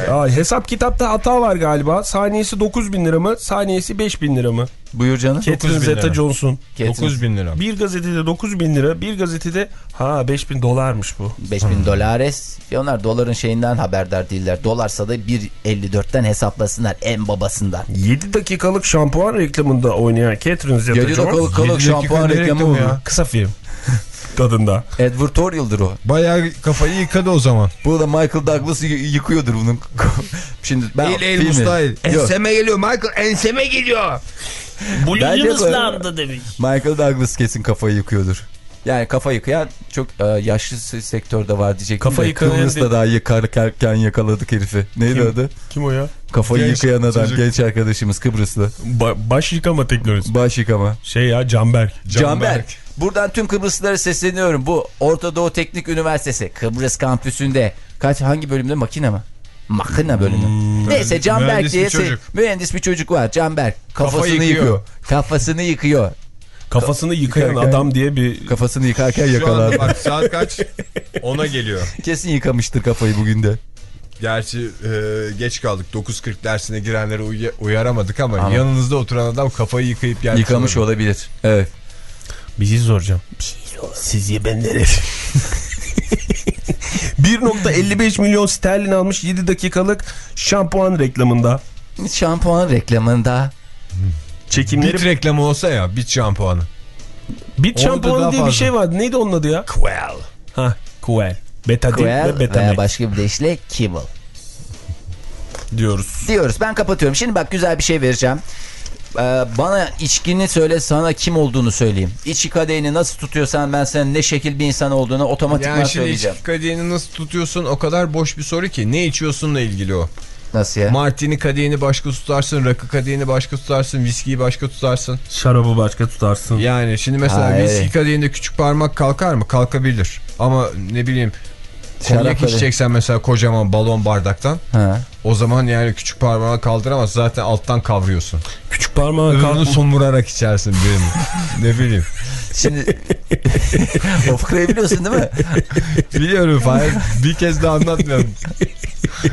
Speaker 1: Ya, hesap kitapta hata var galiba. Saniyesi 9000 lira mı? Saniyesi 5000 lira mı?
Speaker 2: Buyur canım.
Speaker 1: Catherine
Speaker 4: 9000 lira.
Speaker 1: Zeta-Johnson.
Speaker 2: Catherine-
Speaker 4: 9000 lira.
Speaker 1: Bir gazetede 9000 lira, bir gazetede ha 5000 dolarmış bu.
Speaker 2: 5000 dolares. Ya onlar doların şeyinden haberdar değiller. Dolarsa da 1.54'ten hesaplasınlar en babasından.
Speaker 1: 7 dakikalık şampuan reklamında oynayan Catherine
Speaker 2: Yedi
Speaker 1: Zeta-Johnson
Speaker 2: dakikalık kalık
Speaker 4: Yedi dakika
Speaker 2: şampuan reklamı
Speaker 4: ya?
Speaker 1: kısa film. Kadında.
Speaker 2: Advertorial'dır o.
Speaker 4: Bayağı kafayı yıkadı o zaman.
Speaker 2: Bu da Michael Douglas yıkıyordur bunun. Şimdi ben filmi- Yok,
Speaker 4: geliyor Michael enseme geliyor.
Speaker 3: Bu
Speaker 2: Bence
Speaker 3: Lilian
Speaker 2: böyle-
Speaker 3: ıslandı demiş.
Speaker 2: Michael Douglas kesin kafayı yıkıyordur. Yani kafa yıkayan çok e, yaşlı se- sektörde var diyecektim.
Speaker 1: Kafa
Speaker 2: de
Speaker 1: yıkayan
Speaker 2: Kıbrıs'ta
Speaker 1: değil.
Speaker 2: daha yıkarken yakaladık herifi. Neydi
Speaker 1: Kim?
Speaker 2: adı?
Speaker 1: Kim o ya?
Speaker 2: Kafayı
Speaker 4: Genç
Speaker 2: yıkayan adam
Speaker 4: çocuk.
Speaker 2: genç arkadaşımız Kıbrıslı.
Speaker 1: Ba- baş yıkama teknolojisi.
Speaker 2: Baş yıkama.
Speaker 1: Şey ya Canberk.
Speaker 2: Canberk. Buradan tüm Kıbrıslılara sesleniyorum. Bu Orta Doğu Teknik Üniversitesi Kıbrıs kampüsünde kaç hangi bölümde makine mi? Makine bölümü. Neyse Canberk
Speaker 4: Mühendis
Speaker 2: diye
Speaker 4: bir
Speaker 2: mühendis bir çocuk var. Canberk kafasını
Speaker 4: yıkıyor.
Speaker 2: yıkıyor. Kafasını yıkıyor.
Speaker 1: Kafasını yıkayan
Speaker 2: Yıkarken-
Speaker 1: adam diye bir
Speaker 2: Kafasını yıkarken
Speaker 4: anda bak saat kaç? Ona geliyor.
Speaker 2: Kesin yıkamıştır kafayı bugün de.
Speaker 4: Gerçi e, geç kaldık. 9.40 dersine girenleri uy- uyaramadık ama,
Speaker 2: Ama-
Speaker 4: yanınızda oturan adam kafayı yıkayıp gelmiş.
Speaker 2: Yıkamış
Speaker 4: olabilir.
Speaker 2: olabilir. Evet.
Speaker 1: bir şey soracağım.
Speaker 3: Sizce ben nereye?
Speaker 1: 1.55 milyon sterlin almış 7 dakikalık şampuan reklamında.
Speaker 2: Şampuan reklamında.
Speaker 1: Çekimleri
Speaker 4: Bit reklamı olsa ya bit şampuanı.
Speaker 1: Bit
Speaker 4: Orada
Speaker 1: şampuanı diye bir
Speaker 4: fazla.
Speaker 1: şey vardı. Neydi onun adı ya?
Speaker 3: Quell.
Speaker 1: Ha, Quell. Betadine
Speaker 2: Quell
Speaker 1: ve
Speaker 2: veya
Speaker 1: Betamax
Speaker 2: başka bir deyişle Kibble.
Speaker 1: diyoruz.
Speaker 2: Diyoruz ben kapatıyorum. Şimdi bak güzel bir şey vereceğim. Ee, bana içkini söyle sana kim olduğunu söyleyeyim. İçki kadehini nasıl tutuyorsan ben senin ne şekil bir insan olduğunu otomatikman
Speaker 4: Yani şimdi
Speaker 2: söyleyeceğim.
Speaker 4: içki kadehini nasıl tutuyorsun o kadar boş bir soru ki. Ne içiyorsunla ilgili o.
Speaker 2: Nasıl ya?
Speaker 4: Martini kadehini başka tutarsın, rakı kadehini başka tutarsın, viskiyi başka tutarsın.
Speaker 1: Şarabı başka tutarsın.
Speaker 4: Yani şimdi mesela
Speaker 2: Ha,
Speaker 4: viski
Speaker 2: evet.
Speaker 4: kadehinde küçük parmak kalkar mı? Kalkabilir. Ama ne bileyim
Speaker 2: Şarap
Speaker 4: konyak içeceksen mesela kocaman balon bardaktan
Speaker 2: Ha.
Speaker 4: o zaman yani küçük parmağı kaldıramaz zaten alttan kavruyorsun.
Speaker 1: Küçük parmağı
Speaker 4: Öbürünü
Speaker 1: kalkmış.
Speaker 4: somurarak içersin benim. ne bileyim.
Speaker 2: Şimdi o fıkrayı biliyorsun değil mi?
Speaker 4: Biliyorum Fahir. Bir kez daha anlatmıyorum.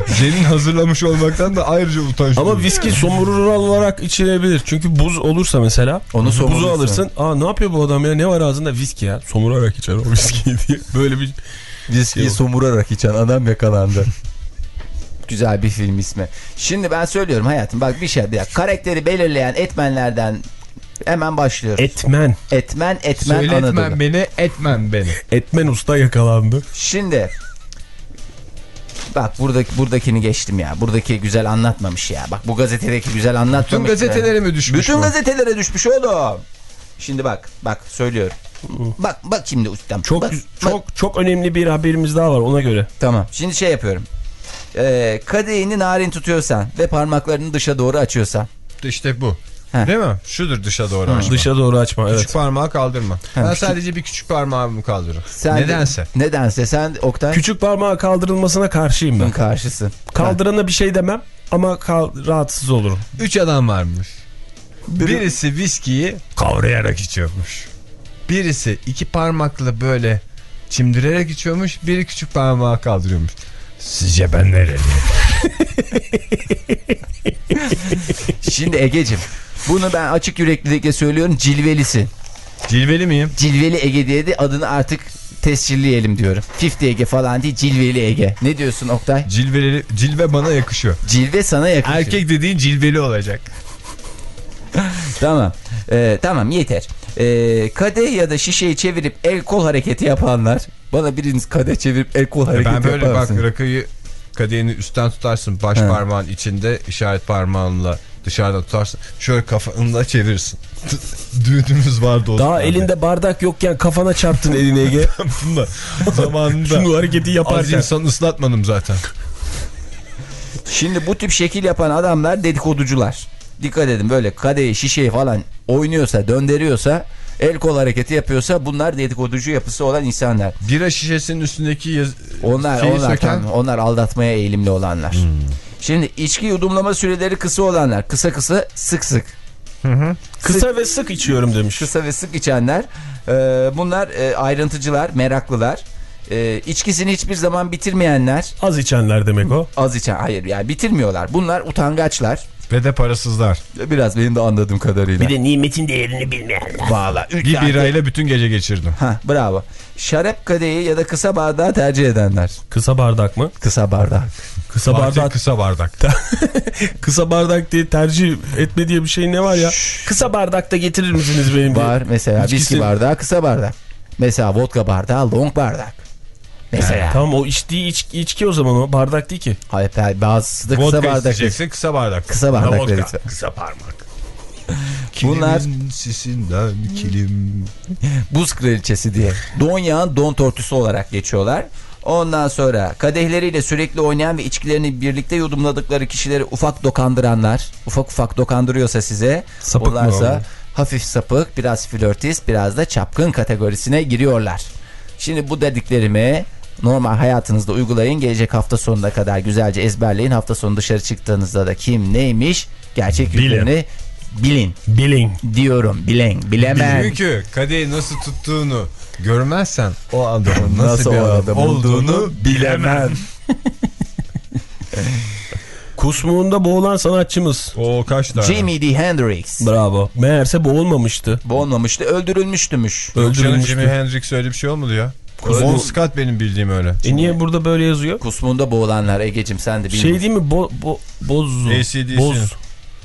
Speaker 4: Senin hazırlamış olmaktan da ayrıca utanç
Speaker 1: Ama viski somurur olarak içilebilir. Çünkü buz olursa mesela
Speaker 2: Onu
Speaker 1: buzu alırsın. Aa ne yapıyor bu adam ya? Ne var ağzında? Viski ya. Somurarak içer o viskiyi diye. Böyle bir
Speaker 2: Viskiyi somurarak içen adam yakalandı. Güzel bir film ismi. Şimdi ben söylüyorum hayatım bak bir şey bir dakika. Karakteri belirleyen etmenlerden hemen başlıyoruz.
Speaker 1: Etmen.
Speaker 2: etmen etmen Anadolu.
Speaker 4: Söyletmem beni etmem beni.
Speaker 1: Etmen usta yakalandı.
Speaker 2: Şimdi Bak buradaki buradakini geçtim ya. Buradaki güzel anlatmamış ya. Bak bu gazetedeki güzel anlatmamış.
Speaker 4: Bütün gazetelere mi düşmüş
Speaker 2: Bütün
Speaker 4: bu?
Speaker 2: gazetelere düşmüş oğlum. Şimdi bak bak söylüyorum. Bak bak şimdi ustam.
Speaker 1: Çok
Speaker 2: bak,
Speaker 1: çok çok önemli bir haberimiz daha var ona göre.
Speaker 2: Tamam. Şimdi şey yapıyorum. Ee, kadehini narin tutuyorsan ve parmaklarını dışa doğru açıyorsan.
Speaker 4: İşte bu.
Speaker 2: Heh.
Speaker 4: Değil mi? Şudur dışa doğru açma.
Speaker 1: Dışa doğru açma evet.
Speaker 4: Küçük parmağı kaldırma. Ben sadece bir küçük parmağımı kaldırırım.
Speaker 2: Sen de-
Speaker 4: Nedense.
Speaker 2: nedense sen Oktay.
Speaker 1: Küçük parmağı kaldırılmasına karşıyım ben.
Speaker 2: karşısın.
Speaker 1: Kaldırana bir şey demem ama kal- rahatsız olurum.
Speaker 4: Üç adam varmış. Birisi viskiyi kavrayarak içiyormuş. Birisi iki parmakla böyle çimdirerek içiyormuş. Biri küçük parmağı kaldırıyormuş. Sizce ben nereliyim?
Speaker 2: Şimdi Ege'cim bunu ben açık yüreklilikle söylüyorum cilvelisin.
Speaker 4: Cilveli miyim?
Speaker 2: Cilveli Ege diye de adını artık tescilleyelim diyorum. 50 Ege falan değil Cilveli Ege. Ne diyorsun Oktay?
Speaker 4: Cilveli, cilve bana yakışıyor.
Speaker 2: Cilve sana yakışıyor.
Speaker 4: Erkek dediğin cilveli olacak.
Speaker 2: Tamam. Ee, tamam yeter. Ee, kadeh ya da şişeyi çevirip el kol hareketi yapanlar. Bana biriniz kadeh çevirip el kol hareketi
Speaker 4: Ben böyle
Speaker 2: yapar
Speaker 4: bak rakıyı kadehini üstten tutarsın. Baş
Speaker 2: He.
Speaker 4: parmağın içinde işaret parmağınla dışarıdan tutarsın. Şöyle kafanla çevirirsin. Düğünümüz vardı o
Speaker 1: Daha
Speaker 4: zaman.
Speaker 1: elinde bardak yokken kafana çarptın elini Ege.
Speaker 4: Bunda zamanında
Speaker 1: Şunu hareketi
Speaker 4: az
Speaker 1: yaparken.
Speaker 4: insan ıslatmadım zaten.
Speaker 2: Şimdi bu tip şekil yapan adamlar dedikoducular. Dikkat edin böyle kadehi şişeyi falan oynuyorsa döndürüyorsa el kol hareketi yapıyorsa bunlar dedikoducu yapısı olan insanlar.
Speaker 4: Bira şişesinin üstündeki.
Speaker 2: Onlar
Speaker 4: şeyi
Speaker 2: onlar
Speaker 4: söken-
Speaker 2: onlar aldatmaya eğilimli olanlar. Şimdi içki yudumlama süreleri kısa olanlar kısa kısa sık sık
Speaker 1: Kısa ve sık içiyorum demiş.
Speaker 2: kısa ve sık içenler e, bunlar e, ayrıntıcılar meraklılar e, içkisini hiçbir zaman bitirmeyenler
Speaker 1: Az içenler demek o.
Speaker 2: az içen hayır yani bitirmiyorlar bunlar utangaçlar
Speaker 4: Ve de parasızlar.
Speaker 2: biraz benim de anladığım kadarıyla.
Speaker 3: Bir de nimetin değerini bilmeyenler.
Speaker 2: Valla
Speaker 4: Bir
Speaker 2: tane-
Speaker 4: birayla bütün gece geçirdim.
Speaker 2: Ha bravo. Şarap kadehi ya da kısa bardağı tercih edenler.
Speaker 1: Kısa bardak mı?
Speaker 2: Kısa bardak.
Speaker 1: Kısa
Speaker 4: Fatih
Speaker 1: bardak.
Speaker 4: kısa bardak.
Speaker 1: Kısa bardak diye tercih etme diye bir şey ne var ya? Kısa bardakta getirir misiniz benim diye.
Speaker 2: Var mesela
Speaker 1: İçkisi-
Speaker 2: viski bardağı kısa bardak. Mesela vodka bardağı long bardak. Mesela.
Speaker 1: Tamam o içtiği içki, içki o zaman o bardak değil ki.
Speaker 2: Hayır, hayır, bazısı da kısa
Speaker 4: Vodka
Speaker 2: bardak.
Speaker 4: isteyeceksin kısa bardak.
Speaker 2: Kısa bardak
Speaker 4: Vodka.
Speaker 2: lütfen.
Speaker 1: Kısa parmak.
Speaker 2: Bunlar-
Speaker 4: Kilimin sisinden kilim.
Speaker 2: Buz kraliçesi diye. Don yağın don tortusu olarak geçiyorlar. Ondan sonra kadehleriyle sürekli oynayan ve içkilerini birlikte yudumladıkları kişileri ufak dokandıranlar. Ufak ufak dokandırıyorsa size.
Speaker 1: Sapık mı
Speaker 2: bunlarsa
Speaker 1: o?
Speaker 2: hafif sapık, biraz flörtist, biraz da çapkın kategorisine giriyorlar. Şimdi bu dediklerimi normal hayatınızda uygulayın. Gelecek hafta sonuna kadar güzelce ezberleyin. Hafta sonu dışarı çıktığınızda da kim neymiş gerçek
Speaker 1: Bilin.
Speaker 2: yüzlerini bilin
Speaker 1: Billing.
Speaker 2: diyorum. Bilen, bilemem.
Speaker 4: Çünkü kadehi nasıl tuttuğunu görmezsen o adamın nasıl,
Speaker 2: Nasıl
Speaker 4: bir adam,
Speaker 2: adam
Speaker 4: olduğunu bilemem.
Speaker 1: Kusmuğunda boğulan sanatçımız.
Speaker 4: O kaç tane?
Speaker 2: Jimi D. Hendrix.
Speaker 1: Bravo. Meğerse boğulmamıştı.
Speaker 2: Boğulmamıştı, öldürülmüştümüş.
Speaker 1: Öldürülmüştü.
Speaker 4: Jimi Hendrix öyle bir şey olmadı ya.
Speaker 1: Kusmu-
Speaker 4: Bon Scott benim bildiğim öyle.
Speaker 1: E niye burada böyle yazıyor?
Speaker 2: Kusmunda boğulanlar Ege'cim sen de bilmiyorsun.
Speaker 1: Şey değil mi? Bo, bo, bozu.
Speaker 4: AC/DC.
Speaker 1: Boz.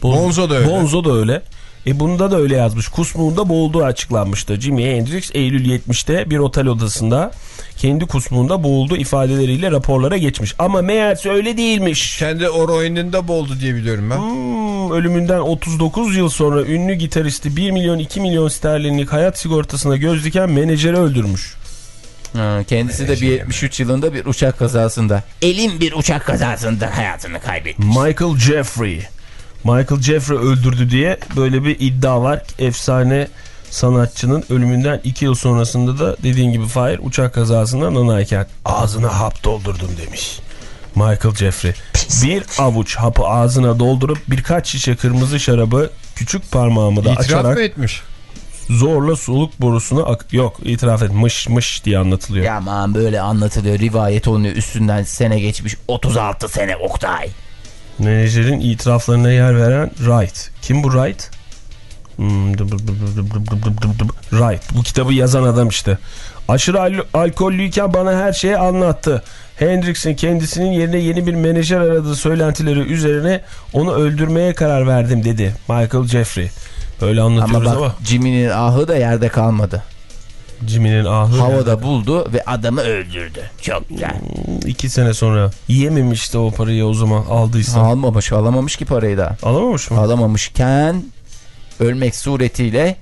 Speaker 1: Boz.
Speaker 4: Bonzo da öyle.
Speaker 1: Bonzo da öyle. E bunda da öyle yazmış. Kusmuğunda boğulduğu açıklanmıştı. Jimi Hendrix Eylül 70'te bir otel odasında kendi kusmuğunda boğuldu ifadeleriyle raporlara geçmiş. Ama meğerse öyle değilmiş.
Speaker 4: Kendi oroininde boldu diye biliyorum ben.
Speaker 1: Hmm, ölümünden 39 yıl sonra ünlü gitaristi 1 milyon 2 milyon sterlinlik hayat sigortasına göz diken menajeri öldürmüş.
Speaker 2: Ha, kendisi de bir 73 yılında bir uçak kazasında.
Speaker 3: Elin bir uçak kazasında hayatını kaybetti.
Speaker 1: Michael Jeffrey. Michael Jeffrey öldürdü diye böyle bir iddia var. Efsane sanatçının ölümünden 2 yıl sonrasında da dediğin gibi Fahir uçak kazasında nanayken ağzına hap doldurdum demiş. Michael Jeffrey. Bir avuç hapı ağzına doldurup birkaç şişe kırmızı şarabı küçük parmağımı da
Speaker 4: İtiraf
Speaker 1: açarak
Speaker 4: mı etmiş?
Speaker 1: zorla soluk borusuna ak yok itiraf et mış mış diye anlatılıyor.
Speaker 2: Ya aman böyle anlatılıyor rivayet oluyor üstünden sene geçmiş
Speaker 3: 36 sene Oktay.
Speaker 1: Menajerin itiraflarına yer veren Wright. Kim bu Wright? Wright. Bu kitabı yazan adam işte. Aşırı al alkollüyken bana her şeyi anlattı. Hendrix'in kendisinin yerine yeni bir menajer aradığı söylentileri üzerine onu öldürmeye karar verdim dedi Michael Jeffrey. Öyle anlatıyoruz ama.
Speaker 2: Bak, Jimmy'nin ahı da yerde kalmadı.
Speaker 1: Jimmy'nin ahı
Speaker 2: Havada buldu ve adamı öldürdü. Çok güzel.
Speaker 1: iki sene sonra yiyememişti o parayı o zaman aldıysa.
Speaker 2: Almamış alamamış ki parayı da.
Speaker 1: Alamamış mı?
Speaker 2: Alamamışken ölmek suretiyle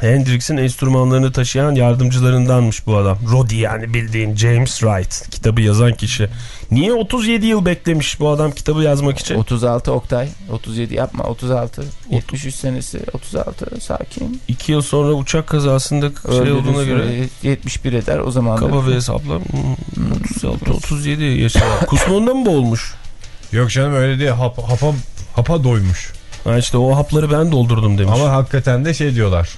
Speaker 1: Hendrix'in enstrümanlarını taşıyan yardımcılarındanmış bu adam. Roddy yani bildiğin James Wright. Kitabı yazan kişi. Niye 37 yıl beklemiş bu adam kitabı yazmak için?
Speaker 2: 36 Oktay 37 yapma 36 73 senesi 36 sakin
Speaker 1: 2 yıl sonra uçak kazasında şey
Speaker 2: Öldüğünüz
Speaker 1: olduğuna göre
Speaker 2: süre 71 eder o zaman
Speaker 1: kaba ve hesapla hmm, 36 37 yaşında. Kusmonda mı boğulmuş?
Speaker 4: Yok canım öyle değil. Hap, hapa, hapa doymuş.
Speaker 1: Ha işte o hapları ben doldurdum demiş.
Speaker 4: Ama hakikaten de şey diyorlar.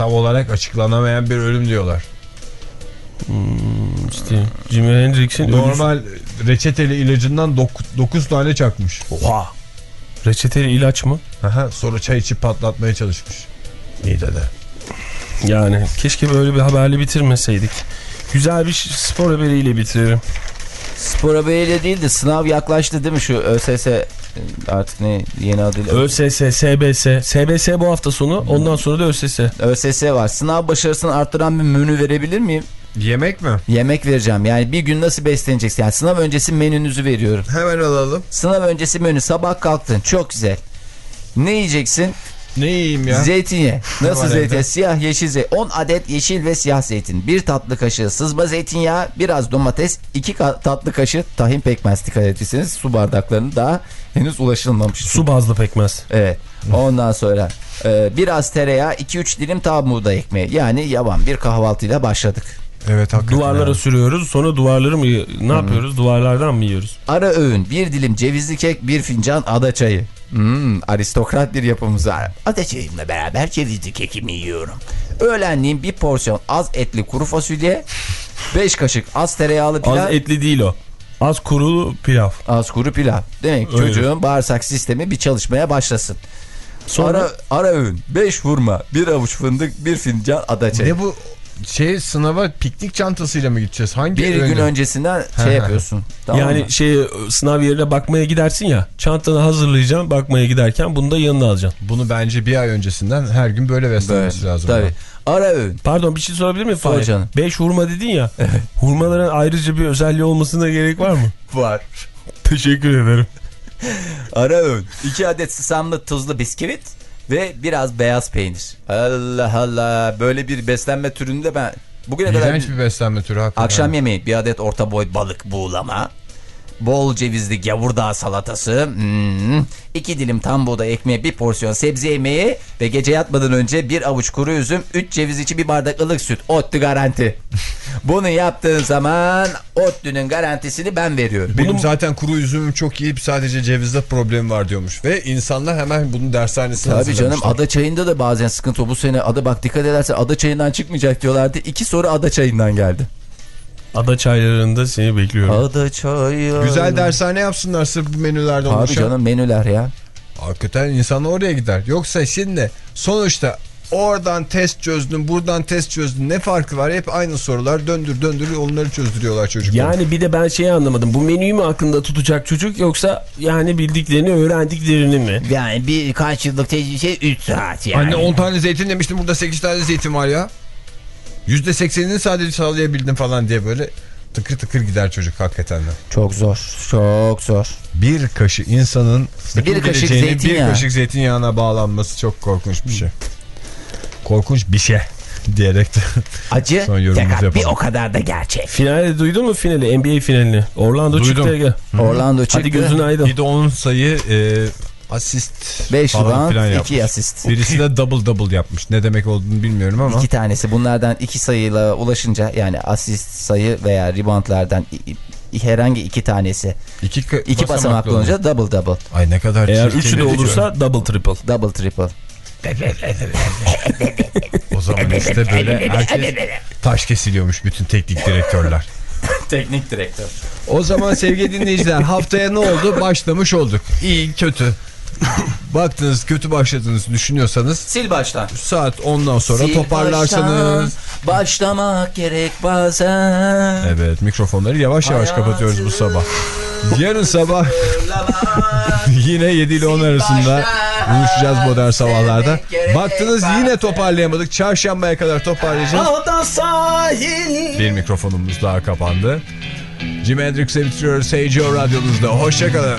Speaker 4: Tam olarak açıklanamayan bir ölüm diyorlar.
Speaker 1: işte Jimi Hendrix'in ölüsü-
Speaker 4: Normal reçeteli ilacından 9 tane çakmış.
Speaker 1: Oha. Reçeteli ilaç mı?
Speaker 4: Aha, sonra çay içip patlatmaya çalışmış. Midede.
Speaker 1: Yani keşke böyle bir haberle bitirmeseydik. Güzel bir spor haberiyle bitirelim.
Speaker 2: Spor haberiyle değil de sınav yaklaştı değil mi şu ÖSS artık ne yeni adıyla
Speaker 1: ÖSS, SBS. SBS bu hafta sonu. Ondan sonra da ÖSS.
Speaker 2: ÖSS var. Sınav başarısını arttıran bir menü verebilir miyim?
Speaker 4: Yemek mi?
Speaker 2: Yemek vereceğim. Yani bir gün nasıl besleneceksin? Yani sınav öncesi menünüzü veriyorum.
Speaker 4: Hemen alalım.
Speaker 2: Sınav öncesi menü sabah kalktın. Çok güzel. Ne yiyeceksin?
Speaker 4: Ne yiyeyim ya?
Speaker 2: Zeytin ye. Nasıl zeytin? Siyah, yeşil zeytin. 10 adet yeşil ve siyah zeytin. 1 tatlı kaşığı sızma zeytinyağı, biraz domates, 2 tatlı kaşığı tahin pekmez dikkat etirseniz su bardaklarının daha henüz ulaşılmamış.
Speaker 1: Su bazlı pekmez.
Speaker 2: Evet. Ondan sonra e, biraz tereyağı, 2-3 dilim tam buğday ekmeği. Yani yaban bir kahvaltıyla başladık.
Speaker 4: Evet hakikaten.
Speaker 1: Duvarlara
Speaker 4: ya.
Speaker 1: sürüyoruz. Sonra duvarları mı ne yapıyoruz? Duvarlardan mı yiyoruz?
Speaker 2: Ara öğün, bir dilim cevizli kek, bir fincan ada çayı. Hmm, aristokrat bir yapımız var. Ada çayımla beraber cevizli kekimi yiyorum. Öğlenliğin bir porsiyon az etli kuru fasulye, 5 kaşık az tereyağlı pilav,
Speaker 1: Az etli değil o. Az kurulu pilav.
Speaker 2: az kuru pilav. Demek
Speaker 1: Öyle.
Speaker 2: çocuğun bağırsak sistemi bir çalışmaya başlasın.
Speaker 1: Sonra
Speaker 2: Ara, ara öğün, 5 hurma, bir avuç fındık, bir fincan ada çayı.
Speaker 4: Ne bu şey sınava piknik çantasıyla mı gideceğiz? Hangi
Speaker 2: Bir gün öncesinden şey yapıyorsun. Tamam
Speaker 1: yani
Speaker 2: mı?
Speaker 1: şey sınav yerine bakmaya gidersin ya. Çantanı hazırlayacaksın bakmaya giderken bunu da yanına alacaksın.
Speaker 4: Bunu bence bir ay öncesinden her gün böyle beslenmesi lazım.
Speaker 2: Tabii. Ara öğün.
Speaker 1: Pardon bir şey sorabilir miyim?
Speaker 2: Sor canım.
Speaker 1: Beş hurma dedin ya. Hurmaların ayrıca bir özelliği olmasına gerek var mı?
Speaker 2: Var.
Speaker 1: Teşekkür ederim.
Speaker 2: Ara öğün. 2 adet susamlı tuzlu bisküvit ve biraz beyaz peynir. Allah Allah. Böyle bir beslenme türünde ben bugüne kadar
Speaker 4: bir beslenme türü hakikaten.
Speaker 2: akşam yemeği bir adet orta boy balık buğulama. Bol cevizli gavurdağ salatası, hmm, iki dilim tam buğday ekmeği, bir porsiyon sebze yemeği ve gece yatmadan önce bir avuç kuru üzüm, üç ceviz içi bir bardak ılık süt. ODTÜ garanti. Bunu yaptığın zaman ODTÜ'nün garantisini ben veriyorum.
Speaker 4: Benim zaten kuru üzümüm çok iyi sadece cevizde problem var diyormuş. Ve insanlar hemen bunu dershanesine
Speaker 2: Tabii canım ada çayında da bazen sıkıntı. Bu sene ada bak dikkat edersen ada çayından çıkmayacak diyorlardı. İki soru ada çayından geldi.
Speaker 1: Ada çaylarında seni bekliyorum.
Speaker 2: Ada çayı.
Speaker 4: Güzel dershane yapsınlar sırf bu menülerden
Speaker 2: Abi
Speaker 4: oluşan.
Speaker 2: canım menüler ya.
Speaker 4: Hakikaten insan oraya gider. Yoksa şimdi sonuçta oradan test çözdün buradan test çözdün ne farkı var? Hep aynı sorular döndür döndür onları çözdürüyorlar çocuklar.
Speaker 1: Yani bir de ben şeyi anlamadım. Bu menüyü mü aklında tutacak çocuk yoksa yani bildiklerini öğrendiklerini mi?
Speaker 2: Yani birkaç yıllık tecrübe 3 saat yani.
Speaker 4: Anne 10 tane zeytin demiştim burada 8 tane zeytin var ya. %80'ini sadece sağlayabildim falan diye böyle tıkır tıkır gider çocuk hakikaten de.
Speaker 2: Çok zor. Çok zor.
Speaker 4: Bir kaşık insanın
Speaker 2: Bir kaşık
Speaker 4: bir kaşık zeytinyağına bağlanması çok korkunç bir şey. Korkunç bir şey diyerek de
Speaker 2: Acı
Speaker 4: Son yorumumuzu
Speaker 2: fakat bir o kadar da gerçek.
Speaker 1: Finali duydun mu finali? NBA finalini. Orlando
Speaker 4: Duydum.
Speaker 1: çıktı.
Speaker 2: Orlando çıktı.
Speaker 1: Hadi gözün aydın.
Speaker 4: bir de 10 sayı e, asist
Speaker 2: 5
Speaker 4: falan
Speaker 2: rebound,
Speaker 4: filan
Speaker 2: 2
Speaker 4: yapmış.
Speaker 2: asist.
Speaker 4: Birisi de double double yapmış. Ne demek olduğunu bilmiyorum ama.
Speaker 2: İki tanesi bunlardan iki sayıyla ulaşınca yani asist sayı veya reboundlardan herhangi iki tanesi
Speaker 4: iki,
Speaker 2: iki basamaklı olunca double double
Speaker 4: Ay ne kadar
Speaker 1: Eğer üçü de olursa double triple.
Speaker 2: double triple.
Speaker 4: O zaman işte böyle herkes taş kesiliyormuş bütün teknik direktörler.
Speaker 2: Teknik direktör.
Speaker 4: O zaman sevgili dinleyiciler haftaya ne oldu? Başlamış olduk. İyi kötü. baktınız kötü başladığınızı düşünüyorsanız
Speaker 3: Sil baştan.
Speaker 4: saat 10'dan sonra
Speaker 3: Sil
Speaker 4: toparlarsanız.
Speaker 3: baştan, Başlamak gerek bazen.
Speaker 4: Evet mikrofonları yavaş yavaş kapatıyoruz bu sabah. Yarın sabah yine 7 ile 10 arasında buluşacağız modern sabahlarda. Baktınız yine toparlayamadık. Çarşambaya kadar toparlayacağız. Bir mikrofonumuz daha kapandı. Jimi Hendrix'e bitiriyoruz. Hey Joe radyonuzda. Hoşçakalın.